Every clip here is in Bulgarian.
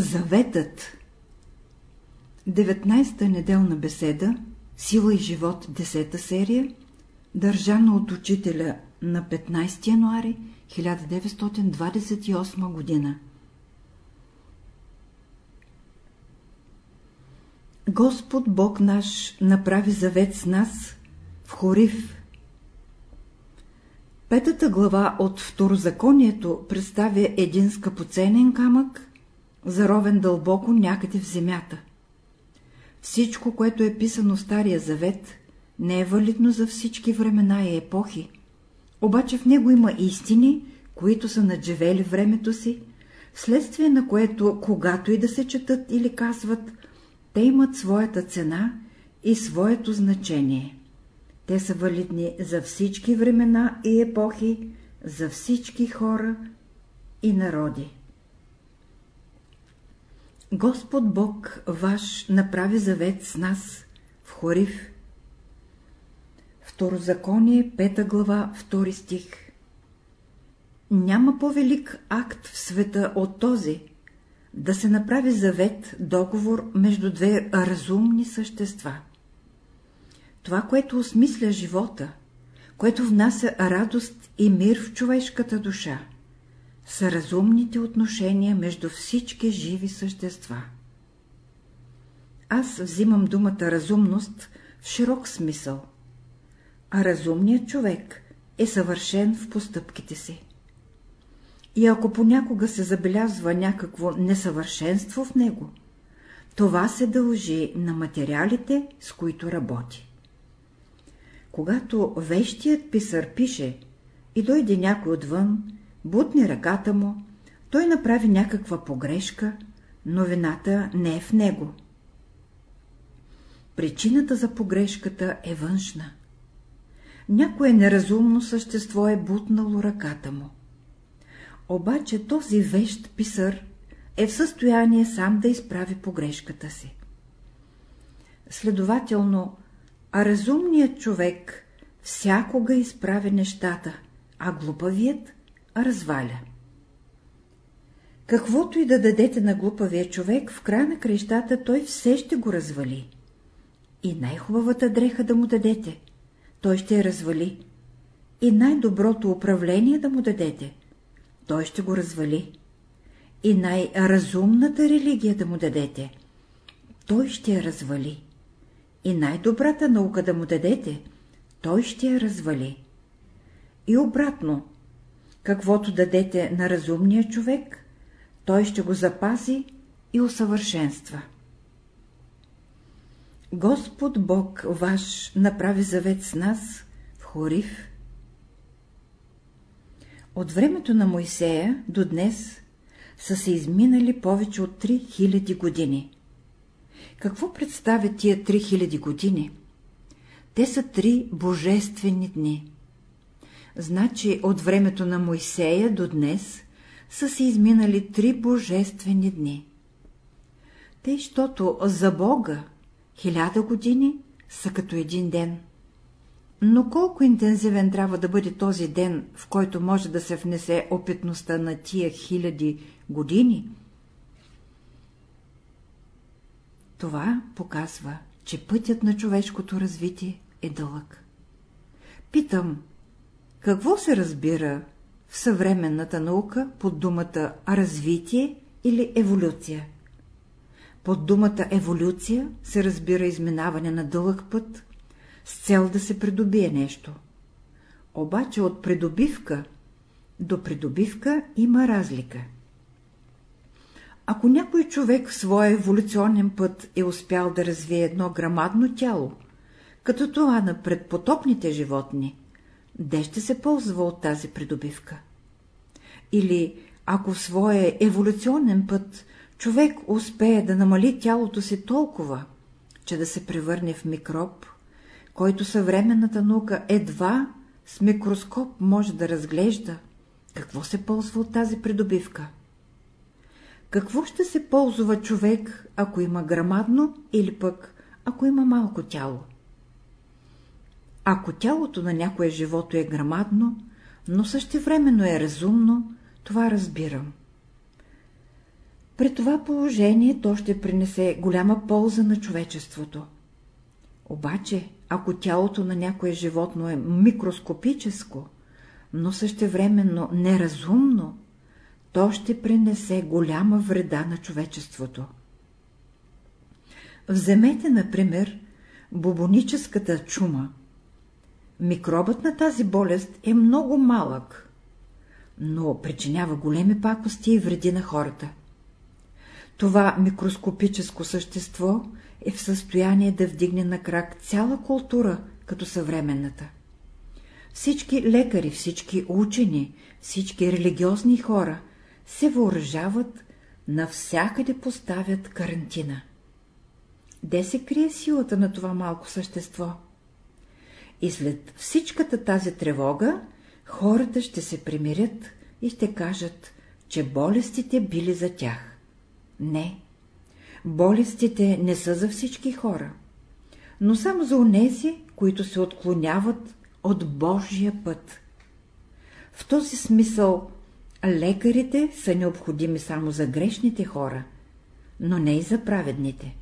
Заветът 19-та неделна беседа Сила и живот 10-та серия Държана от учителя на 15 януари 1928 година Господ Бог наш направи завет с нас в Хорив. Петата глава от Второзаконието представя един скъпоценен камък, заровен дълбоко някъде в земята. Всичко, което е писано в Стария Завет, не е валидно за всички времена и епохи, обаче в него има истини, които са надживели времето си, вследствие на което, когато и да се четат или казват, те имат своята цена и своето значение. Те са валидни за всички времена и епохи, за всички хора и народи. Господ Бог ваш направи завет с нас в Хорив. Второзаконие, пета глава, втори стих. Няма по-велик акт в света от този, да се направи завет, договор между две разумни същества. Това, което осмисля живота, което внася радост и мир в човешката душа, са разумните отношения между всички живи същества. Аз взимам думата разумност в широк смисъл, а разумният човек е съвършен в постъпките си. И ако понякога се забелязва някакво несъвършенство в него, това се дължи на материалите, с които работи. Когато вещият писар пише и дойде някой отвън, бутне ръката му, той направи някаква погрешка, но вината не е в него. Причината за погрешката е външна. Някое неразумно същество е бутнало ръката му. Обаче този вещ писър е в състояние сам да изправи погрешката си. Следователно, а разумният човек всякога изправи нещата, а глупавият разваля. Каквото и да дадете на глупавия човек, в края на крещата той все ще го развали. И най-хубавата дреха да му дадете, той ще я развали. И най-доброто управление да му дадете, той ще го развали. И най-разумната религия да му дадете, той ще я развали. И най-добрата наука да му дадете, той ще я развали. И обратно, каквото дадете на разумния човек, той ще го запази и усъвършенства. Господ Бог ваш направи завет с нас в Хорив. От времето на Моисея до днес са се изминали повече от 3000 години. Какво представят тия 3000 години? Те са три божествени дни. Значи от времето на Моисея до днес са се изминали три божествени дни. Тъй, щото за Бога хиляда години са като един ден. Но колко интензивен трябва да бъде този ден, в който може да се внесе опитността на тия хиляди години? Това показва, че пътят на човешкото развитие е дълъг. Питам, какво се разбира в съвременната наука под думата развитие или еволюция? Под думата еволюция се разбира изминаване на дълъг път с цел да се придобие нещо. Обаче от придобивка до придобивка има разлика. Ако някой човек в своя еволюционен път е успял да развие едно грамадно тяло, като това на предпотопните животни, де ще се ползва от тази придобивка? Или ако в своя еволюционен път човек успее да намали тялото си толкова, че да се превърне в микроб, който съвременната наука едва с микроскоп може да разглежда, какво се ползва от тази придобивка? Какво ще се ползва човек, ако има грамадно или пък ако има малко тяло? Ако тялото на някое живото е грамадно, но същевременно е разумно, това разбирам. При това положение то ще принесе голяма полза на човечеството. Обаче, ако тялото на някое животно е микроскопическо, но същевременно неразумно, то ще принесе голяма вреда на човечеството. Вземете, например, бубоническата чума. Микробът на тази болест е много малък, но причинява големи пакости и вреди на хората. Това микроскопическо същество е в състояние да вдигне на крак цяла култура, като съвременната. Всички лекари, всички учени, всички религиозни хора се въоръжават, навсякъде поставят карантина. Де се крие силата на това малко същество? И след всичката тази тревога, хората ще се примирят и ще кажат, че болестите били за тях. Не, болестите не са за всички хора, но само за онези, които се отклоняват от Божия път. В този смисъл лекарите са необходими само за грешните хора, но не и за праведните.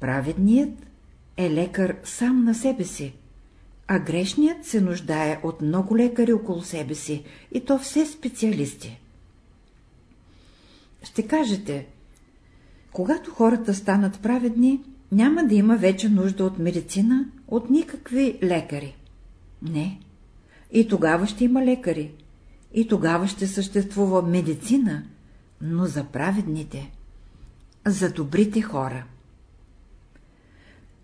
Праведният е лекар сам на себе си, а грешният се нуждае от много лекари около себе си, и то все специалисти. Ще кажете, когато хората станат праведни, няма да има вече нужда от медицина, от никакви лекари. Не. И тогава ще има лекари. И тогава ще съществува медицина, но за праведните, за добрите хора.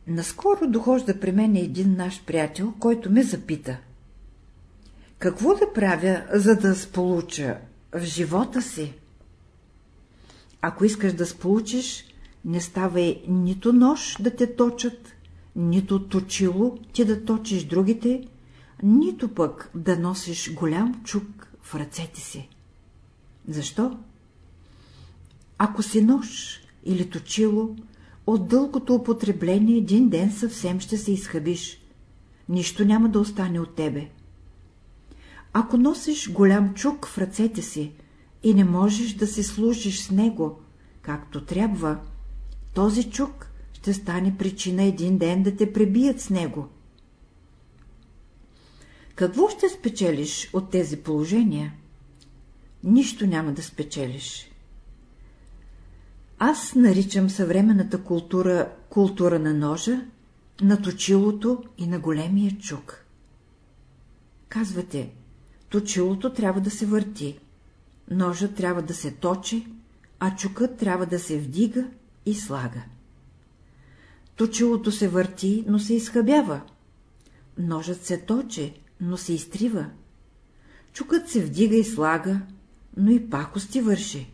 Наскоро дохожда при мен един наш приятел, който ме запита. Какво да правя, за да сполуча в живота си? Ако искаш да сполучиш, не ставай нито нож да те точат, нито точило ти да точиш другите, нито пък да носиш голям чук в ръцете си. Защо? Ако си нож или точило, от дългото употребление един ден съвсем ще се изхъбиш. Нищо няма да остане от тебе. Ако носиш голям чук в ръцете си и не можеш да се служиш с него, както трябва, този чук ще стане причина един ден да те пребият с него. Какво ще спечелиш от тези положения? Нищо няма да спечелиш. Аз наричам съвременната култура култура на ножа, на точилото и на големия чук. Казвате, точилото трябва да се върти, ножа трябва да се точи, а чукът трябва да се вдига и слага. Точилото се върти, но се изхъбява. Ножът се точи, но се изтрива. Чукът се вдига и слага, но и пакости върши.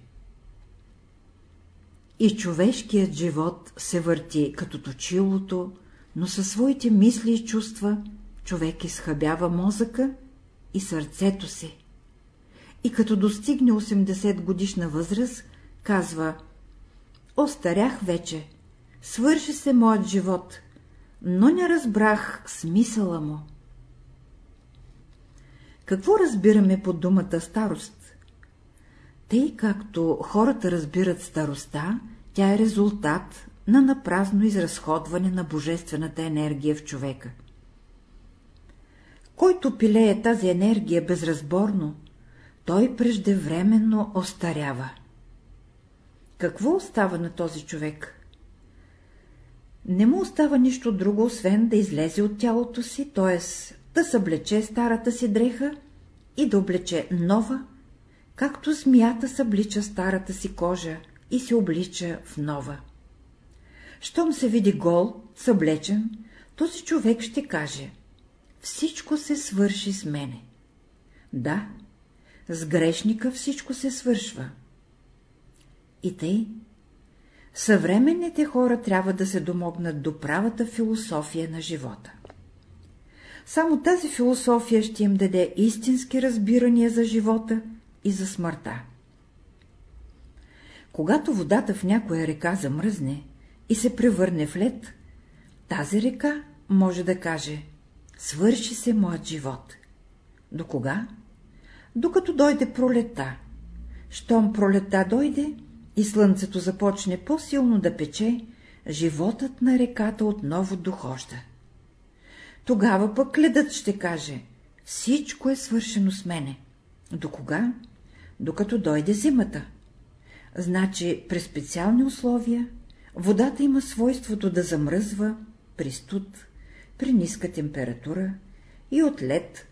И човешкият живот се върти като точилото, но със своите мисли и чувства човек изхъбява мозъка и сърцето си. И като достигне 80 годишна възраст, казва Остарях вече, свърши се моят живот, но не разбрах смисъла му. Какво разбираме под думата старост? Тъй както хората разбират староста, тя е резултат на напразно изразходване на божествената енергия в човека. Който пилее тази енергия безразборно, той преждевременно остарява. Какво остава на този човек? Не му остава нищо друго, освен да излезе от тялото си, т.е. да съблече старата си дреха и да облече нова, както змията съблича старата си кожа и се облича в нова. Щом се види гол, съблечен, този човек ще каже — всичко се свърши с мене. Да, с грешника всичко се свършва. И тъй, съвременните хора трябва да се домогнат до правата философия на живота. Само тази философия ще им даде истински разбирания за живота и за смъртта. Когато водата в някоя река замръзне и се превърне в лед, тази река може да каже — свърши се моят живот. До кога? Докато дойде пролета. Щом пролета дойде, и слънцето започне по-силно да пече, животът на реката отново дохожда. Тогава пък ледът ще каже, всичко е свършено с мене. До кога? Докато дойде зимата. Значи, при специални условия, водата има свойството да замръзва при студ, при ниска температура и от лед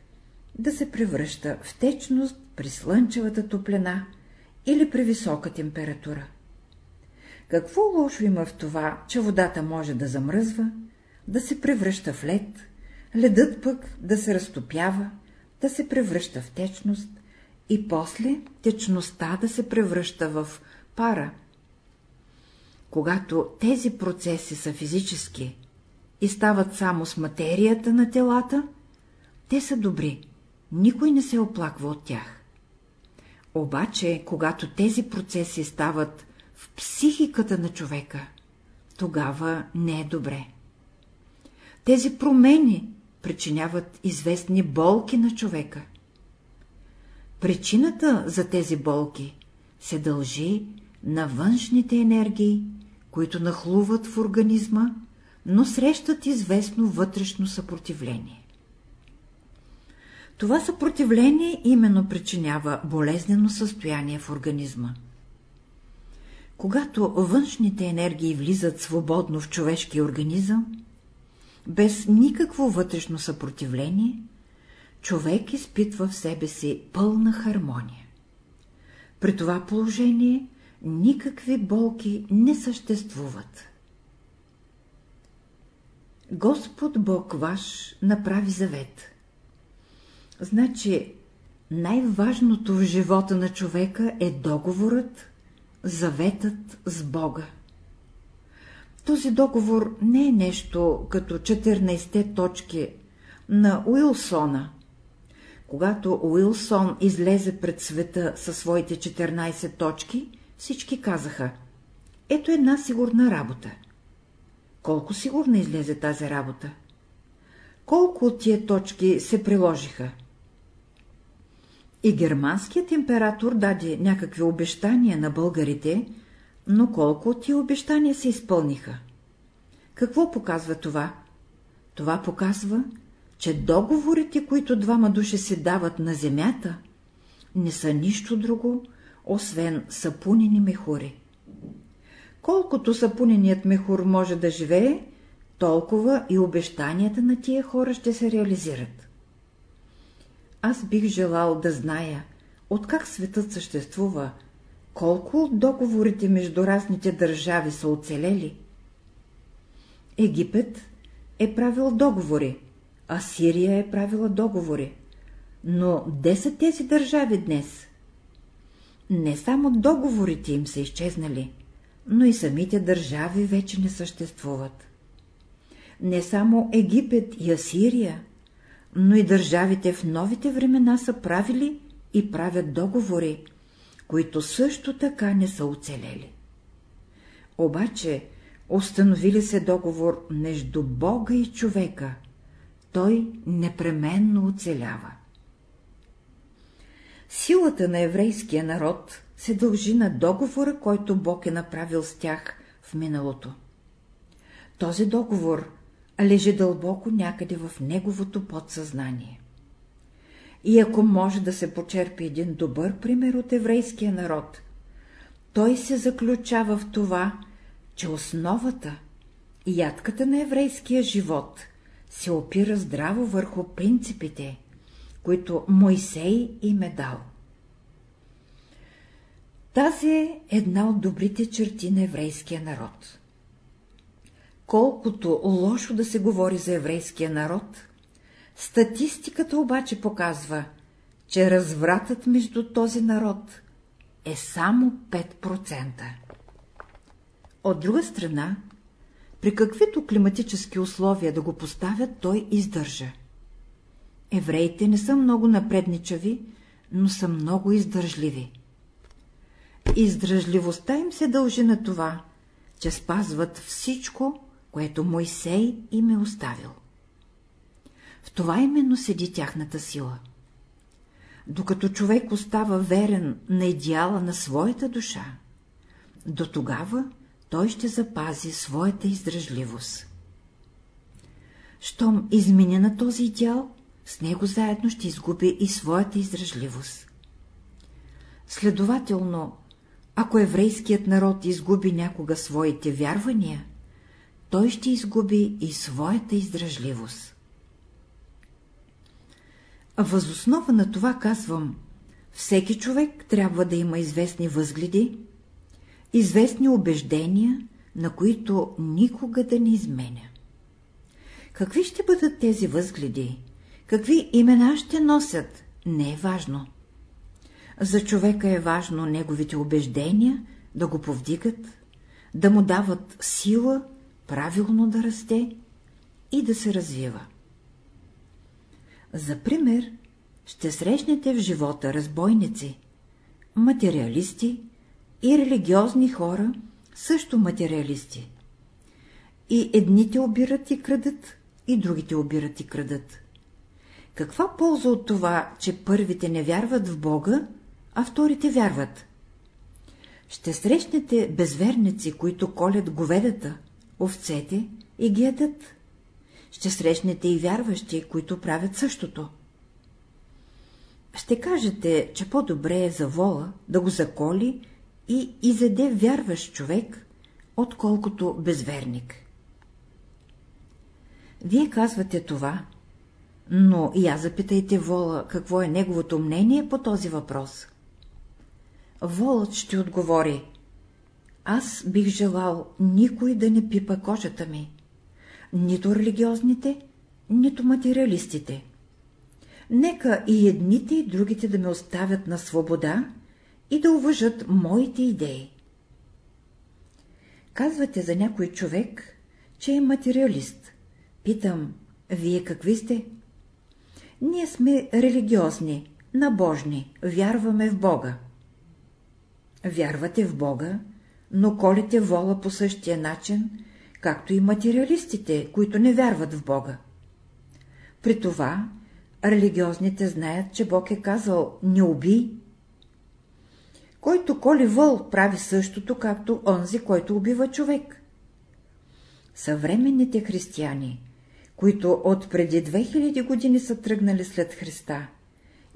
да се превръща в течност при слънчевата топлина или при висока температура. Какво лошо има в това, че водата може да замръзва, да се превръща в лед, ледът пък да се разтопява, да се превръща в течност и после течността да се превръща в пара. Когато тези процеси са физически и стават само с материята на телата, те са добри, никой не се оплаква от тях. Обаче, когато тези процеси стават в психиката на човека, тогава не е добре. Тези промени причиняват известни болки на човека. Причината за тези болки се дължи на външните енергии, които нахлуват в организма, но срещат известно вътрешно съпротивление. Това съпротивление именно причинява болезнено състояние в организма. Когато външните енергии влизат свободно в човешкия организъм, без никакво вътрешно съпротивление, човек изпитва в себе си пълна хармония. При това положение никакви болки не съществуват. Господ Бог ваш направи завет. Значи, най-важното в живота на човека е договорът, заветът с Бога. Този договор не е нещо като 14-те точки на Уилсона. Когато Уилсон излезе пред света със своите 14 точки, всички казаха — ето една сигурна работа. Колко сигурна излезе тази работа? Колко от тия точки се приложиха? И германският император даде някакви обещания на българите, но колко от тия обещания се изпълниха? Какво показва това? Това показва, че договорите, които двама души се дават на земята, не са нищо друго, освен сапунени мехури. Колкото сапуненият мехур може да живее, толкова и обещанията на тия хора ще се реализират. Аз бих желал да зная, откак светът съществува, колко от договорите между разните държави са оцелели. Египет е правил договори, а Сирия е правила договори. Но де са тези държави днес? Не само договорите им са изчезнали, но и самите държави вече не съществуват. Не само Египет и Асирия, но и държавите в новите времена са правили и правят договори, които също така не са оцелели. Обаче, установили се договор между Бога и човека, той непременно оцелява. Силата на еврейския народ се дължи на договора, който Бог е направил с тях в миналото. Този договор лежи дълбоко някъде в неговото подсъзнание. И ако може да се почерпи един добър пример от еврейския народ, той се заключава в това, че основата и ядката на еврейския живот се опира здраво върху принципите, които Мойсей им е дал. Тази е една от добрите черти на еврейския народ. Колкото лошо да се говори за еврейския народ, статистиката обаче показва, че развратът между този народ е само 5%. От друга страна, при каквито климатически условия да го поставят, той издържа. Евреите не са много напредничави, но са много издържливи. Издръжливостта им се дължи на това, че спазват всичко, което Мойсей им е оставил. В това именно седи тяхната сила. Докато човек остава верен на идеала на своята душа, до тогава той ще запази своята издръжливост. Щом измине на този идеал, с него заедно ще изгуби и своята издръжливост. Следователно, ако еврейският народ изгуби някога своите вярвания, той ще изгуби и своята издръжливост. Възоснова на това казвам, всеки човек трябва да има известни възгледи, известни убеждения, на които никога да не изменя. Какви ще бъдат тези възгледи? Какви имена ще носят? Не е важно. За човека е важно неговите убеждения да го повдигат, да му дават сила правилно да расте и да се развива. За пример ще срещнете в живота разбойници, материалисти и религиозни хора, също материалисти. И едните обират и крадат, и другите обират и крадат. Каква полза от това, че първите не вярват в Бога, а вторите вярват? Ще срещнете безверници, които колят говедата, овцете и ги ядат. Ще срещнете и вярващи, които правят същото. Ще кажете, че по-добре е за вола да го заколи и изеде вярващ човек, отколкото безверник. Вие казвате това, но и аз запитайте Вола, какво е неговото мнение по този въпрос. Волът ще отговори, аз бих желал никой да не пипа кожата ми, нито религиозните, нито материалистите. Нека и едните и другите да ме оставят на свобода и да уважат моите идеи. Казвате за някой човек, че е материалист. Питам, вие какви сте? Ние сме религиозни, набожни, вярваме в Бога. Вярвате в Бога, но колите вола по същия начин, както и материалистите, които не вярват в Бога. При това религиозните знаят, че Бог е казал «не уби». Който коли вол, прави същото, както онзи, който убива човек. Съвременните християни, които от преди 2000 години са тръгнали след Христа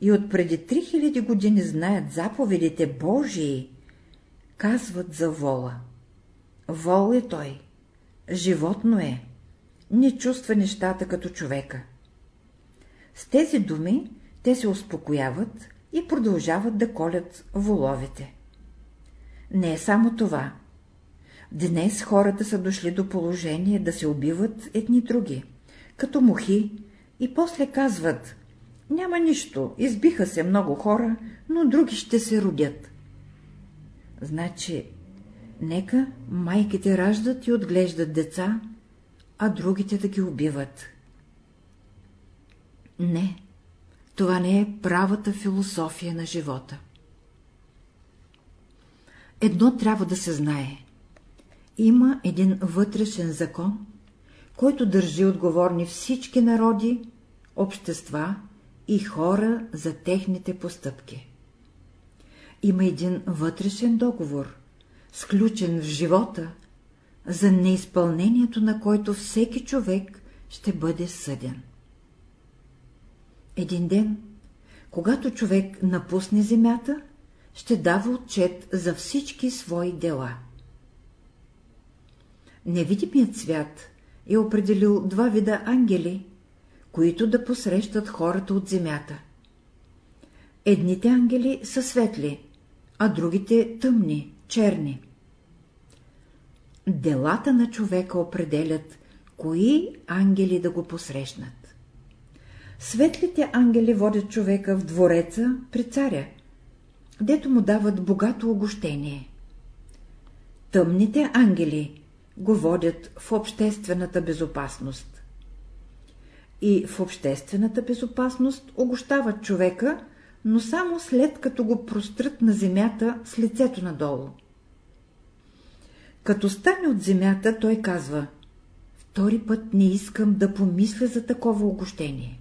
и от преди 3000 години знаят заповедите Божии, казват за вола. Вол е той, животно е, не чувства нещата като човека. С тези думи те се успокояват и продължават да колят воловете. Не е само това. Днес хората са дошли до положение да се убиват едни други, като мухи, и после казват — няма нищо, избиха се много хора, но други ще се родят. Значи, нека майките раждат и отглеждат деца, а другите да ги убиват. Не, това не е правата философия на живота. Едно трябва да се знае. Има един вътрешен закон, който държи отговорни всички народи, общества и хора за техните постъпки. Има един вътрешен договор, сключен в живота, за неизпълнението на който всеки човек ще бъде съден. Един ден, когато човек напусне земята, ще дава отчет за всички свои дела. Невидимият свят е определил два вида ангели, които да посрещат хората от земята. Едните ангели са светли, а другите тъмни, черни. Делата на човека определят, кои ангели да го посрещнат. Светлите ангели водят човека в двореца при царя, дето му дават богато огощение. Тъмните ангели го водят в обществената безопасност. И в обществената безопасност огощават човека, но само след като го прострат на земята с лицето надолу. Като стане от земята, той казва, втори път не искам да помисля за такова огощение.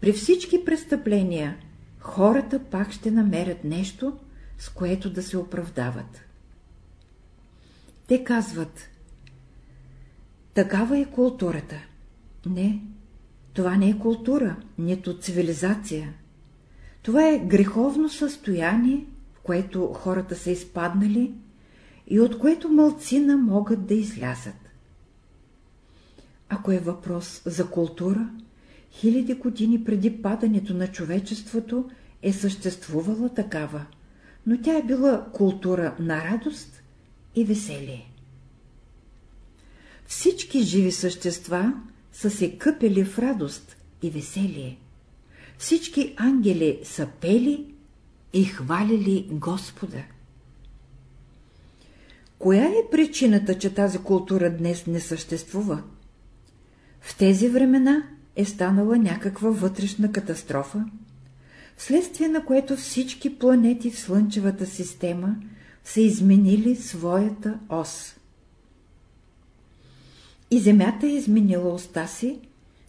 При всички престъпления хората пак ще намерят нещо, с което да се оправдават. Те казват, такава е културата. Не, това не е култура, нито цивилизация. Това е греховно състояние, в което хората са изпаднали и от което мълцина могат да излязат. Ако е въпрос за култура, хиляди години преди падането на човечеството е съществувала такава, но тя е била култура на радост и веселие. Всички живи същества са се къпели в радост и веселие. Всички ангели са пели и хвалили Господа. Коя е причината, че тази култура днес не съществува? В тези времена е станала някаква вътрешна катастрофа, вследствие на което всички планети в Слънчевата система са изменили своята ос. И Земята е изменила оста си,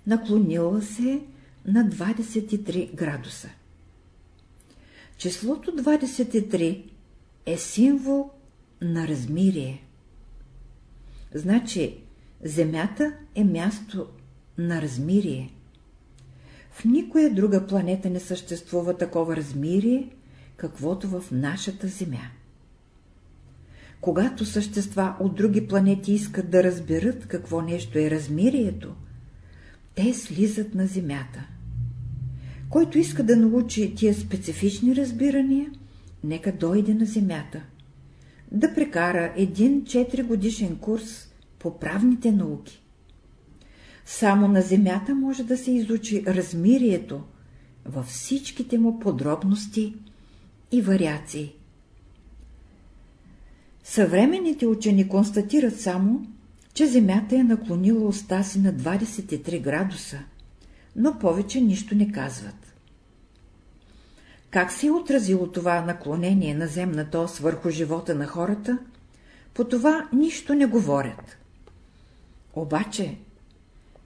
наклонила се на 23 градуса. Числото 23 е символ на размирие. Значи, Земята е място на размирие. В никоя друга планета не съществува такова размирие, каквото в нашата Земя. Когато същества от други планети искат да разберат какво нещо е размирието, те слизат на Земята. Който иска да научи тия специфични разбирания, нека дойде на Земята. Да прекара един 4 годишен курс по правните науки. Само на Земята може да се изучи размирието във всичките му подробности и вариации. Съвременните учени констатират само, че Земята е наклонила уста си на 23 градуса, но повече нищо не казват. Как се е отразило това наклонение на земната ос върху живота на хората, по това нищо не говорят. Обаче,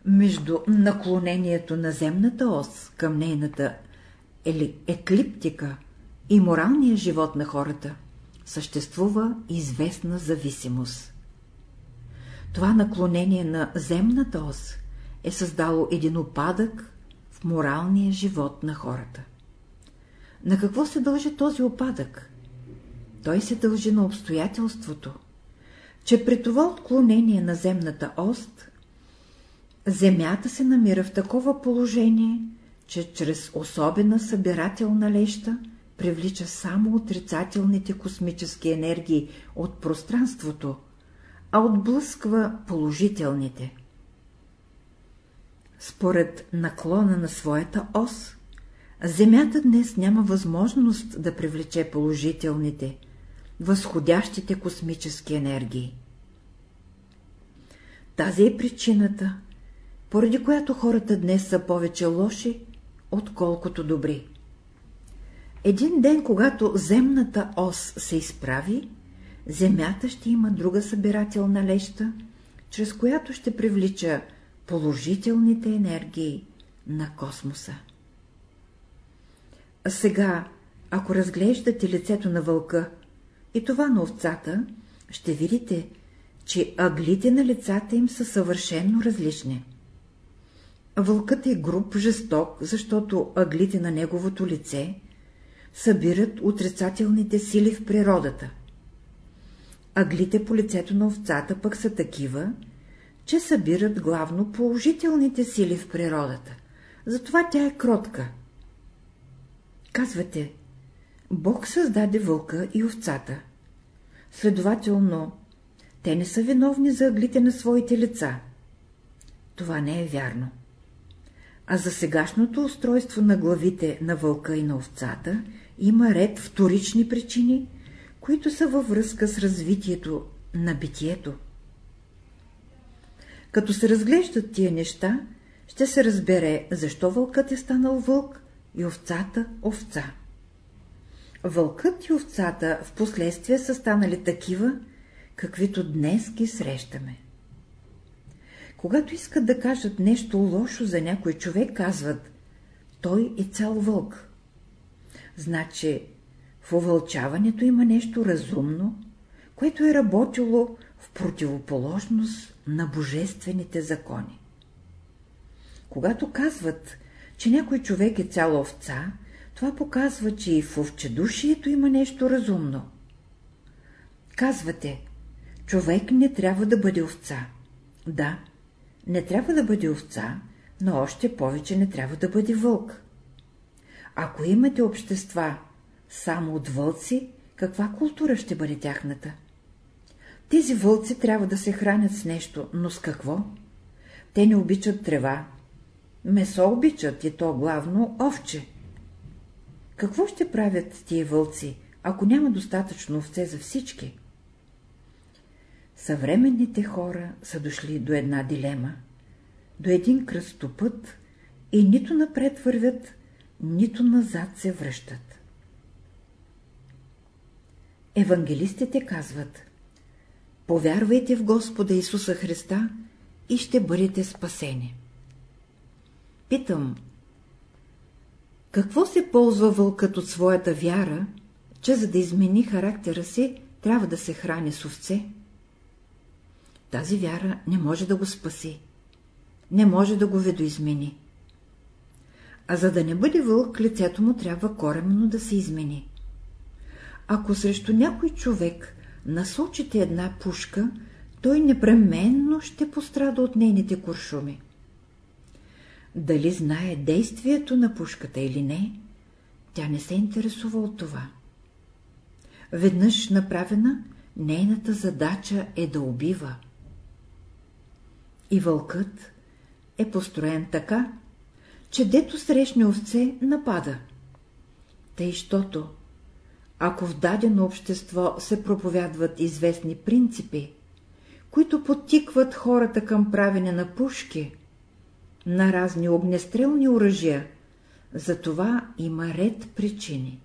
между наклонението на земната ос към нейната еклиптика и моралния живот на хората, съществува известна зависимост. Това наклонение на земната ос е създало един опадък в моралния живот на хората. На какво се дължи този опадък? Той се дължи на обстоятелството, че при това отклонение на земната ост, Земята се намира в такова положение, че чрез особена събирателна леща привлича само отрицателните космически енергии от пространството, а отблъсква положителните. Според наклона на своята ос, Земята днес няма възможност да привлече положителните, възходящите космически енергии. Тази е причината, поради която хората днес са повече лоши, отколкото добри. Един ден, когато земната ос се изправи, Земята ще има друга събирателна леща, чрез която ще привлича положителните енергии на космоса. А сега, ако разглеждате лицето на вълка и това на овцата, ще видите, че аглите на лицата им са съвършенно различни. Вълкът е груб, жесток, защото аглите на неговото лице събират отрицателните сили в природата. Аглите по лицето на овцата пък са такива, че събират главно положителните сили в природата. Затова тя е кротка. Казвате, Бог създаде вълка и овцата. Следователно, те не са виновни за аглите на своите лица. Това не е вярно. А за сегашното устройство на главите на вълка и на овцата има ред вторични причини, които са във връзка с развитието на битието. Като се разглеждат тия неща, ще се разбере, защо вълкът е станал вълк и овцата – овца. Вълкът и овцата в последствие са станали такива, каквито днес ги срещаме. Когато искат да кажат нещо лошо за някой човек, казват «Той е цял вълк». Значи в увълчаването има нещо разумно, което е работило в противоположност на божествените закони. Когато казват, че някой човек е цяла овца, това показва, че и в овчедушието има нещо разумно. Казвате, човек не трябва да бъде овца. Да, не трябва да бъде овца, но още повече не трябва да бъде вълк. Ако имате общества само от вълци, каква култура ще бъде тяхната? Тези вълци трябва да се хранят с нещо, но с какво? Те не обичат трева. Месо обичат и то главно овче. Какво ще правят тия вълци, ако няма достатъчно овце за всички? Съвременните хора са дошли до една дилема, до един кръстопът и нито напред вървят, нито назад се връщат. Евангелистите казват Повярвайте в Господа Исуса Христа и ще бъдете спасени. Питам, какво се ползва вълкът от своята вяра, че за да измени характера си, трябва да се храни с овце? Тази вяра не може да го спаси, не може да го видоизмени. А за да не бъде вълк, лицето му трябва коремно да се измени. Ако срещу някой човек насочите една пушка, той непременно ще пострада от нейните куршуми. Дали знае действието на пушката или не, тя не се интересува от това. Веднъж направена, нейната задача е да убива. И вълкът е построен така, че дето срещне овце напада. Тъй, щото, ако в дадено общество се проповядват известни принципи, които подтикват хората към правене на пушки, на разни огнестрелни оръжия, за това има ред причини.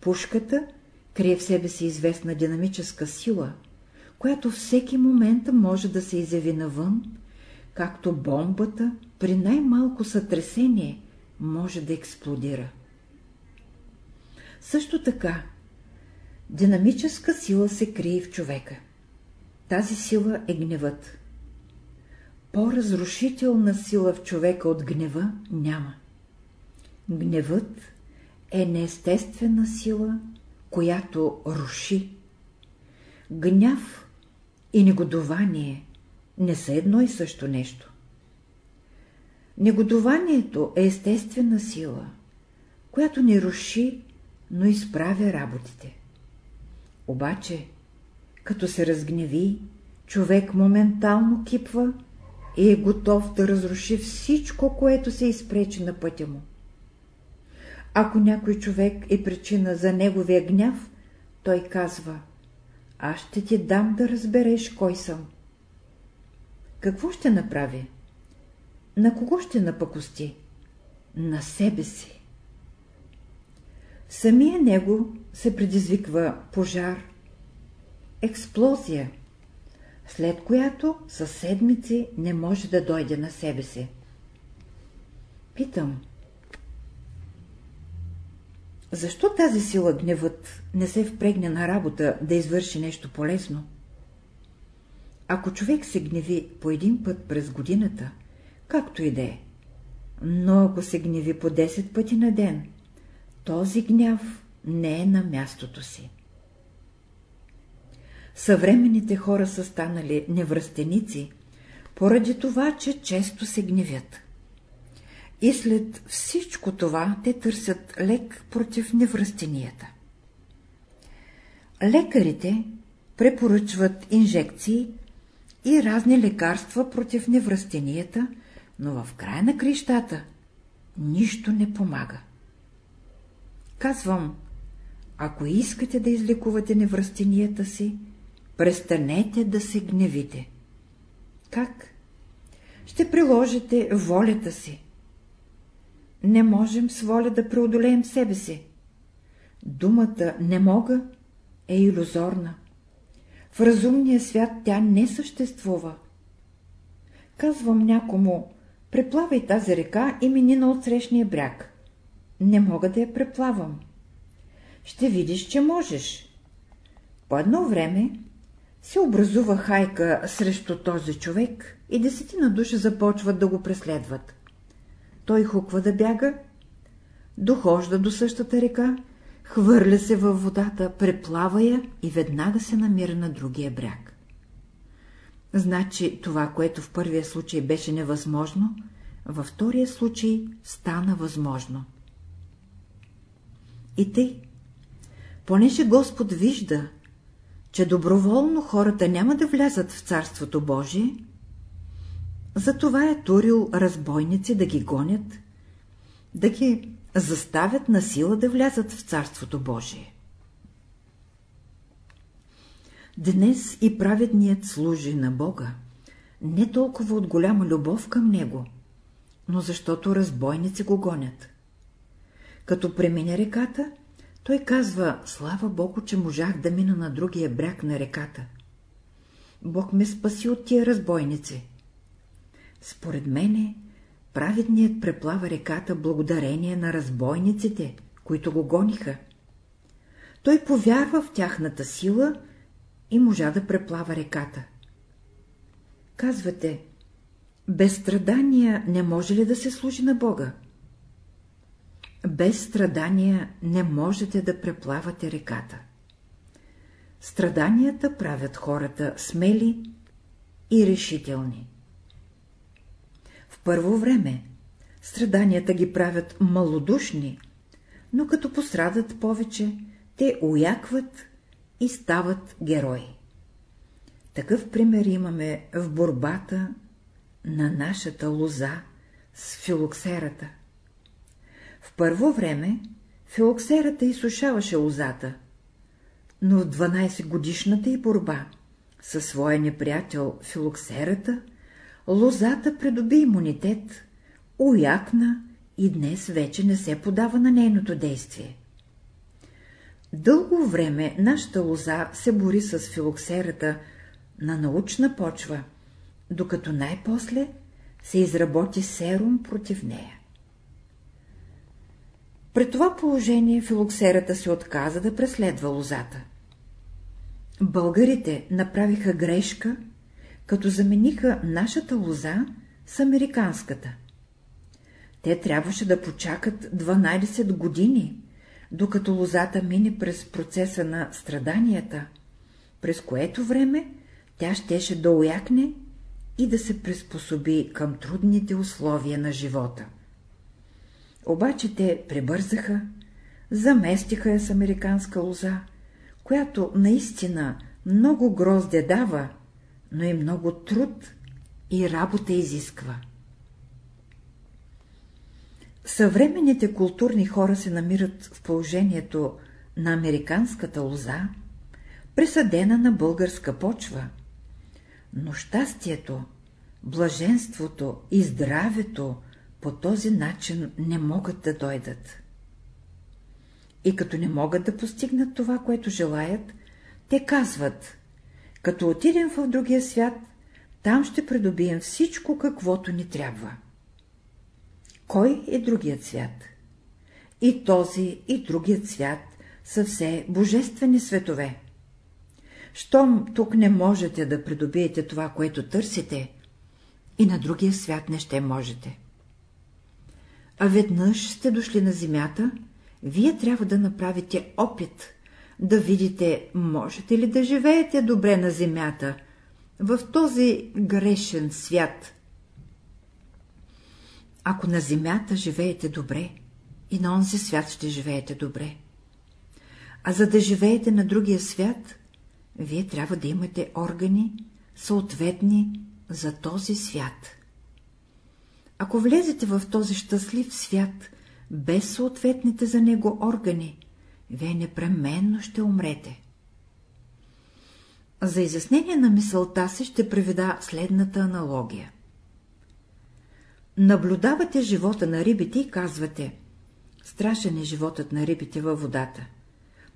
Пушката крие в себе си известна динамическа сила, която всеки момент може да се изяви навън, както бомбата при най-малко сътресение може да експлодира. Също така, динамическа сила се крие в човека. Тази сила е гневът. По-разрушителна сила в човека от гнева няма. Гневът е неестествена сила, която руши. Гняв и негодование не са едно и също нещо. Негодованието е естествена сила, която не руши, но изправя работите. Обаче, като се разгневи, човек моментално кипва и е готов да разруши всичко, което се изпречи на пътя му. Ако някой човек е причина за неговия гняв, той казва, аз ще ти дам да разбереш кой съм. Какво ще направи? На кого ще напакости? На себе си. Самия него се предизвиква пожар, експлозия, след която със седмици не може да дойде на себе си. Питам, защо тази сила гневът не се впрегне на работа да извърши нещо полезно? Ако човек се гневи по един път през годината, както и да е, но ако се гневи по 10 пъти на ден, този гняв не е на мястото си. Съвременните хора са станали невръстеници, поради това, че често се гневят. И след всичко това те търсят лек против невръстенията. Лекарите препоръчват инжекции и разни лекарства против невръстенията, но в края на крещата нищо не помага. Казвам, ако искате да излекувате невръстенията си, престанете да се гневите. Как? Ще приложите волята си. Не можем с воля да преодолеем себе си. Думата «не мога» е иллюзорна. В разумния свят тя не съществува. Казвам някому, преплавай тази река и мини на отсрещния бряг. Не мога да я преплавам. Ще видиш, че можеш. По едно време се образува хайка срещу този човек и десетина души започват да го преследват. Той хуква да бяга, дохожда до същата река, хвърля се във водата, преплава я и веднага се намира на другия бряг. Значи това, което в първия случай беше невъзможно, във втория случай стана възможно. И тъй, понеже Господ вижда, че доброволно хората няма да влязат в Царството Божие, затова е турил разбойници да ги гонят, да ги заставят на сила да влязат в Царството Божие. Днес и праведният служи на Бога, не толкова от голяма любов към Него, но защото разбойници го гонят. Като премине реката, той казва, слава Богу, че можах да мина на другия бряг на реката. Бог ме спаси от тия разбойници. Според мене, праведният преплава реката благодарение на разбойниците, които го гониха. Той повярва в тяхната сила и можа да преплава реката. Казвате, без страдания не може ли да се служи на Бога? Без страдания не можете да преплавате реката. Страданията правят хората смели и решителни. В първо време страданията ги правят малодушни, но като пострадат повече, те уякват и стават герои. Такъв пример имаме в борбата на нашата лоза с филоксерата. В първо време филоксерата изсушаваше лозата, но в 12 годишната й борба със своя неприятел филоксерата, лозата придоби имунитет, уякна и днес вече не се подава на нейното действие. Дълго време нашата лоза се бори с филоксерата на научна почва, докато най-после се изработи серум против нея. При това положение филоксерата се отказа да преследва лозата. Българите направиха грешка, като замениха нашата лоза с американската. Те трябваше да почакат 12 години, докато лозата мине през процеса на страданията, през което време тя щеше да уякне и да се приспособи към трудните условия на живота. Обаче те пребързаха, заместиха я с американска лоза, която наистина много грозде дава, но и много труд и работа изисква. Съвременните културни хора се намират в положението на американската лоза, присъдена на българска почва, но щастието, блаженството и здравето по този начин не могат да дойдат. И като не могат да постигнат това, което желаят, те казват, като отидем в другия свят, там ще придобием всичко, каквото ни трябва. Кой е другият свят? И този, и другият свят са все божествени светове. Щом тук не можете да придобиете това, което търсите, и на другия свят не ще можете. А веднъж сте дошли на земята, вие трябва да направите опит, да видите, можете ли да живеете добре на земята, в този грешен свят. Ако на земята живеете добре, и на онзи свят ще живеете добре. А за да живеете на другия свят, вие трябва да имате органи, съответни за този свят. Ако влезете в този щастлив свят, без съответните за него органи, вие непременно ще умрете. За изяснение на мисълта си ще приведа следната аналогия. Наблюдавате живота на рибите и казвате, страшен е животът на рибите във водата.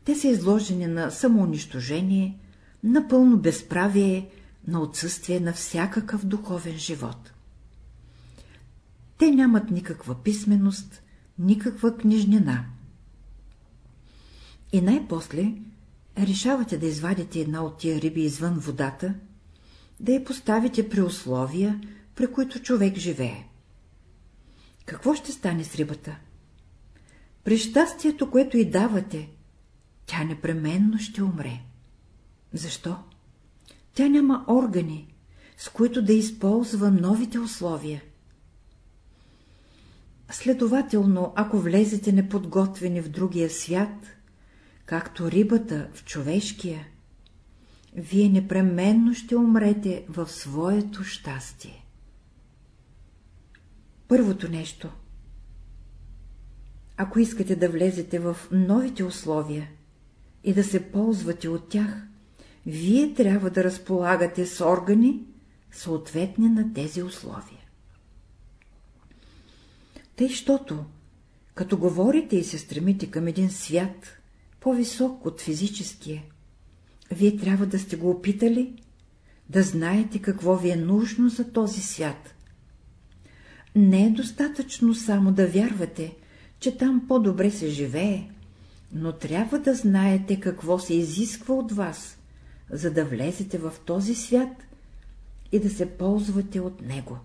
Те са изложени на самоунищожение, на пълно безправие, на отсъствие на всякакъв духовен живот. Те нямат никаква писменост, никаква книжнина. И най-после решавате да извадите една от тия риби извън водата, да я поставите при условия, при които човек живее. Какво ще стане с рибата? При щастието, което и давате, тя непременно ще умре. Защо? Тя няма органи, с които да използва новите условия. Следователно, ако влезете неподготвени в другия свят, както рибата в човешкия, вие непременно ще умрете в своето щастие. Първото нещо. Ако искате да влезете в новите условия и да се ползвате от тях, вие трябва да разполагате с органи, съответни на тези условия. Тъй, щото, като говорите и се стремите към един свят, по-висок от физическия, вие трябва да сте го опитали, да знаете какво ви е нужно за този свят. Не е достатъчно само да вярвате, че там по-добре се живее, но трябва да знаете какво се изисква от вас, за да влезете в този свят и да се ползвате от него.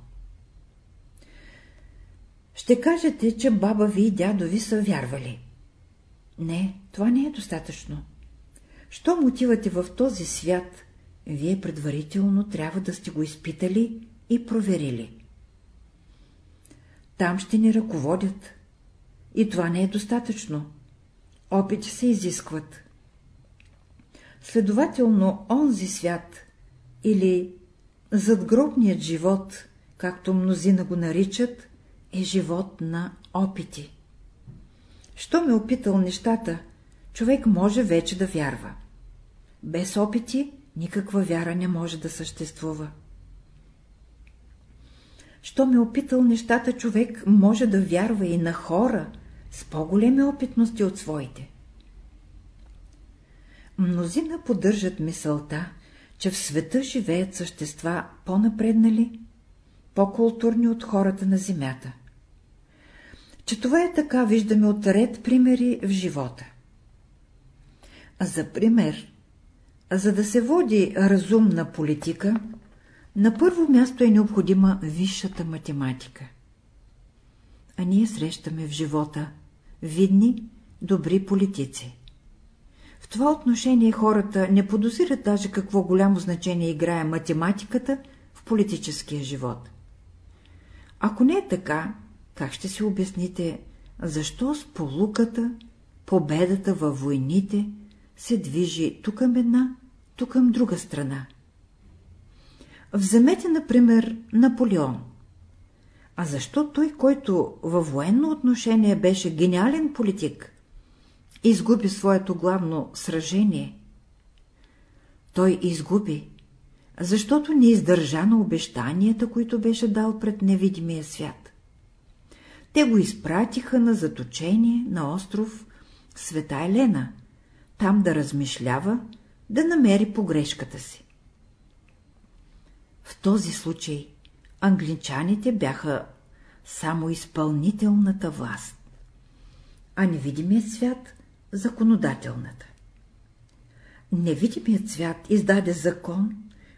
Ще кажете, че баба ви и дядо ви са вярвали. Не, това не е достатъчно. Щом отивате в този свят, вие предварително трябва да сте го изпитали и проверили. Там ще ни ръководят. И това не е достатъчно. Опити се изискват. Следователно, онзи свят или задгробният живот, както мнозина го наричат, е живот на опити. Що ме опитал нещата, човек може вече да вярва. Без опити никаква вяра не може да съществува. Що ме опитал нещата, човек може да вярва и на хора с по-големи опитности от своите. Мнозина поддържат мисълта, че в света живеят същества по-напреднали, по-културни от хората на земята. Че това е така, виждаме от ред примери в живота. За пример, за да се води разумна политика, на първо място е необходима висшата математика. А ние срещаме в живота видни, добри политици. В това отношение хората не подозират даже какво голямо значение играе математиката в политическия живот. Ако не е така, как ще си обясните, защо с полуката, победата във войните се движи тук към една, тук към друга страна? Вземете, например, Наполеон. А защо той, който във военно отношение беше гениален политик, изгуби своето главно сражение? Той изгуби, защото не издържа на обещанията, които беше дал пред невидимия свят. Те го изпратиха на заточение на остров Света Елена, там да размишлява, да намери погрешката си. В този случай англичаните бяха само изпълнителната власт, а невидимият свят – законодателната. Невидимият свят издаде закон,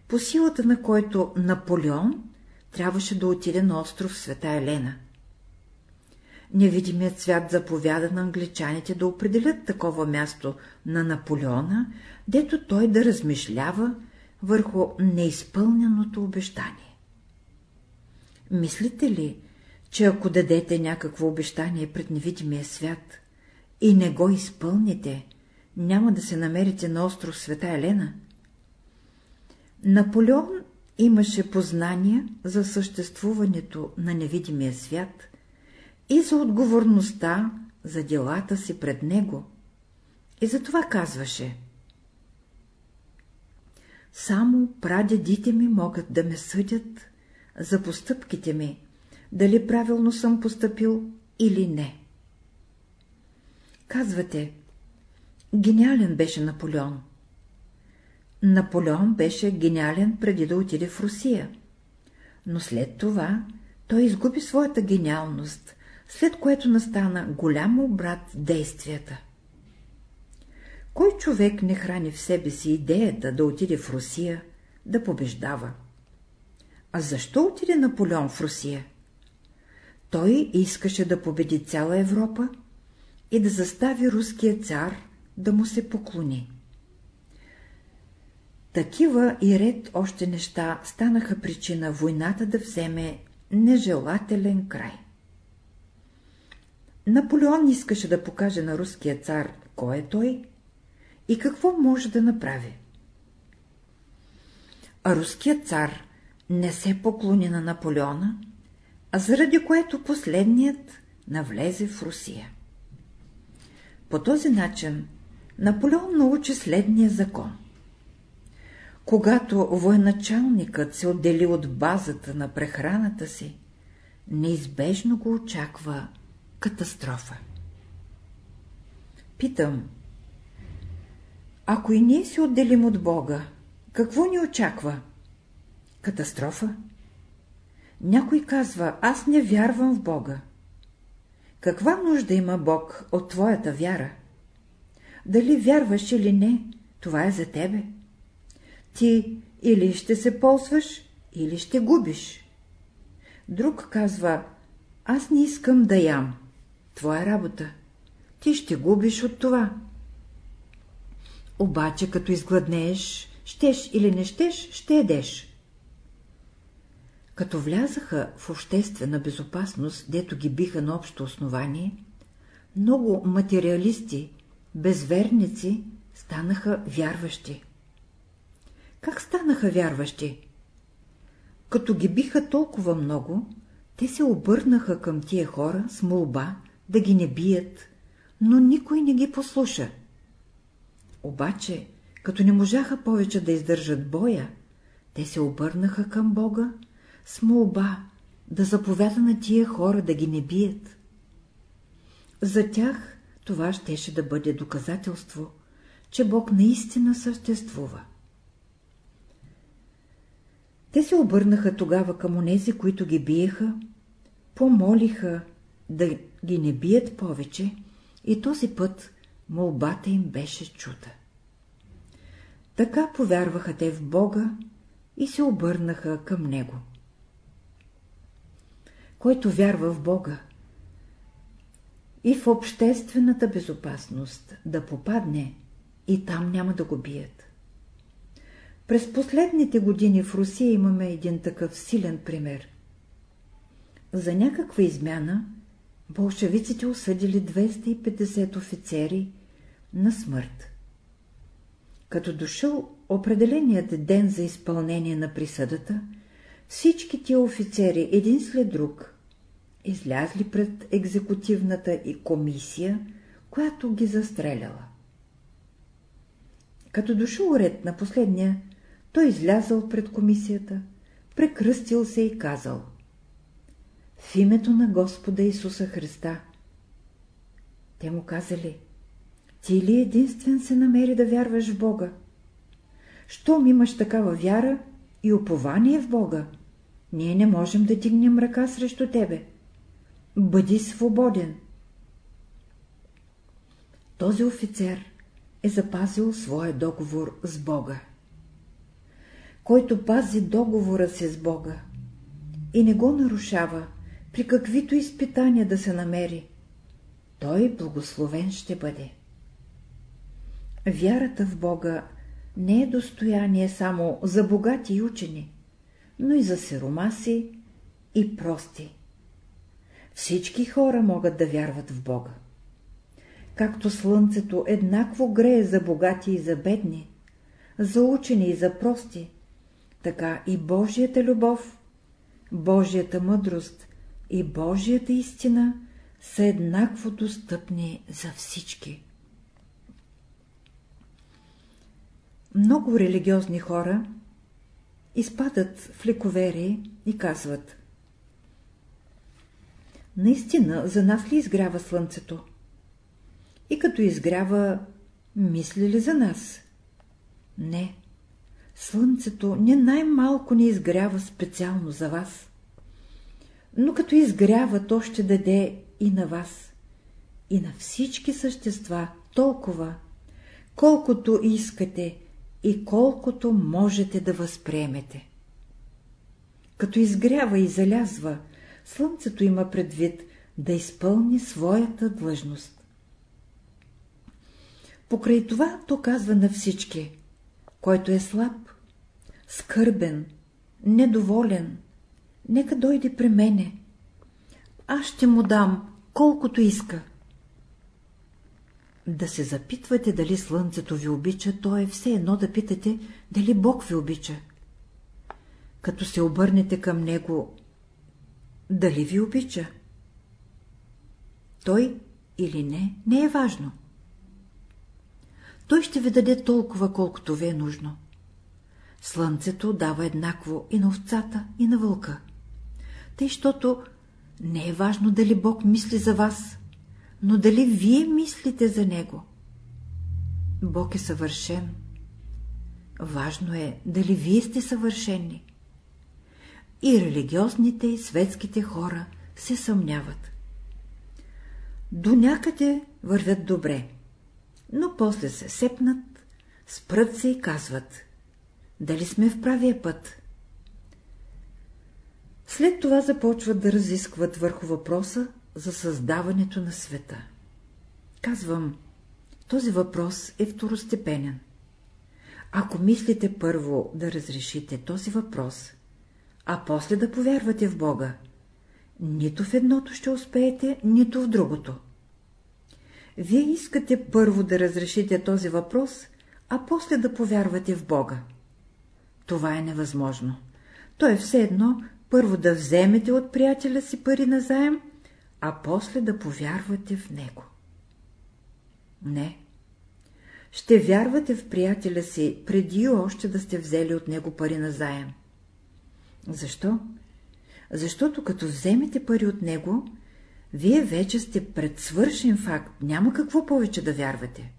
по силата на който Наполеон трябваше да отиде на остров Света Елена. Невидимият свят заповяда на англичаните да определят такова място на Наполеона, дето той да размишлява върху неизпълненото обещание. Мислите ли, че ако дадете някакво обещание пред невидимия свят и не го изпълните, няма да се намерите на остров Света Елена? Наполеон имаше познания за съществуването на невидимия свят и за отговорността за делата си пред него. И затова казваше Само прадедите ми могат да ме съдят за постъпките ми, дали правилно съм постъпил или не. Казвате, гениален беше Наполеон. Наполеон беше гениален преди да отиде в Русия, но след това той изгуби своята гениалност, след което настана голям обрат действията. Кой човек не храни в себе си идеята да отиде в Русия, да побеждава? А защо отиде Наполеон в Русия? Той искаше да победи цяла Европа и да застави руския цар да му се поклони. Такива и ред още неща станаха причина войната да вземе нежелателен край. Наполеон искаше да покаже на руския цар, кой е той и какво може да направи. Руският цар не се поклони на Наполеона, а заради което последният навлезе в Русия. По този начин Наполеон научи следния закон. Когато военачалникът се отдели от базата на прехраната си, неизбежно го очаква катастрофа. Питам, ако и ние се отделим от Бога, какво ни очаква? Катастрофа? Някой казва, аз не вярвам в Бога. Каква нужда има Бог от твоята вяра? Дали вярваш или не, това е за тебе. Ти или ще се ползваш, или ще губиш. Друг казва, аз не искам да ям. Твоя работа. Ти ще губиш от това. Обаче, като изгладнееш, щеш или не щеш, ще едеш. Като влязаха в обществена безопасност, дето ги биха на общо основание, много материалисти, безверници, станаха вярващи. Как станаха вярващи? Като ги биха толкова много, те се обърнаха към тия хора с молба да ги не бият, но никой не ги послуша. Обаче, като не можаха повече да издържат боя, те се обърнаха към Бога с молба да заповяда на тия хора да ги не бият. За тях това щеше да бъде доказателство, че Бог наистина съществува. Те се обърнаха тогава към онези, които ги биеха, помолиха да ги не бият повече и този път молбата им беше чута. Така повярваха те в Бога и се обърнаха към Него. Който вярва в Бога и в обществената безопасност да попадне, и там няма да го бият. През последните години в Русия имаме един такъв силен пример. За някаква измяна болшевиците осъдили 250 офицери на смърт. Като дошъл определеният ден за изпълнение на присъдата, всички тия офицери един след друг излязли пред екзекутивната и комисия, която ги застреляла. Като дошъл ред на последния, той излязъл пред комисията, прекръстил се и казал В името на Господа Исуса Христа. Те му казали Ти ли единствен се намери да вярваш в Бога? Щом имаш такава вяра и упование в Бога, ние не можем да дигнем ръка срещу тебе. Бъди свободен. Този офицер е запазил своя договор с Бога който пази договора си с Бога и не го нарушава, при каквито изпитания да се намери, той благословен ще бъде. Вярата в Бога не е достояние само за богати и учени, но и за сиромаси и прости. Всички хора могат да вярват в Бога. Както слънцето еднакво грее за богати и за бедни, за учени и за прости, така и Божията любов, Божията мъдрост и Божията истина са еднакво достъпни за всички. Много религиозни хора изпадат в лековерие и казват Наистина, за нас ли изгрява слънцето? И като изгрява, мисли ли за нас? Не. Слънцето не най-малко не изгрява специално за вас. Но като изгрява, то ще даде и на вас, и на всички същества толкова, колкото искате и колкото можете да възприемете. Като изгрява и залязва, слънцето има предвид да изпълни своята длъжност. Покрай това то казва на всички, който е слаб, скърбен, недоволен, нека дойде при мене. Аз ще му дам колкото иска. Да се запитвате дали слънцето ви обича, то е все едно да питате дали Бог ви обича. Като се обърнете към Него, дали ви обича? Той или не, не е важно. Той ще ви даде толкова, колкото ви е нужно. Слънцето дава еднакво и на овцата, и на вълка. Тъй, щото не е важно дали Бог мисли за вас, но дали вие мислите за Него. Бог е съвършен. Важно е дали вие сте съвършени. И религиозните и светските хора се съмняват. До някъде вървят добре, но после се сепнат, спрат се и казват – дали сме в правия път? След това започват да разискват върху въпроса за създаването на света. Казвам, този въпрос е второстепенен. Ако мислите първо да разрешите този въпрос, а после да повярвате в Бога, нито в едното ще успеете, нито в другото. Вие искате първо да разрешите този въпрос, а после да повярвате в Бога. Това е невъзможно. То е все едно първо да вземете от приятеля си пари на заем, а после да повярвате в него. Не. Ще вярвате в приятеля си, преди още да сте взели от него пари на заем. Защо? Защото като вземете пари от него, вие вече сте пред свършен факт, няма какво повече да вярвате.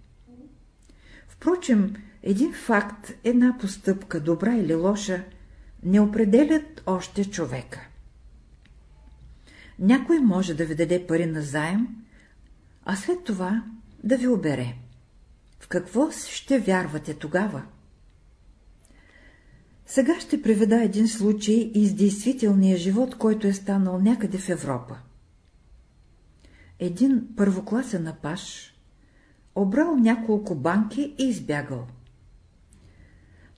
Впрочем, един факт, една постъпка, добра или лоша, не определят още човека. Някой може да ви даде пари на заем, а след това да ви обере. В какво ще вярвате тогава? Сега ще приведа един случай из действителния живот, който е станал някъде в Европа. Един първокласен апаш обрал няколко банки и избягал.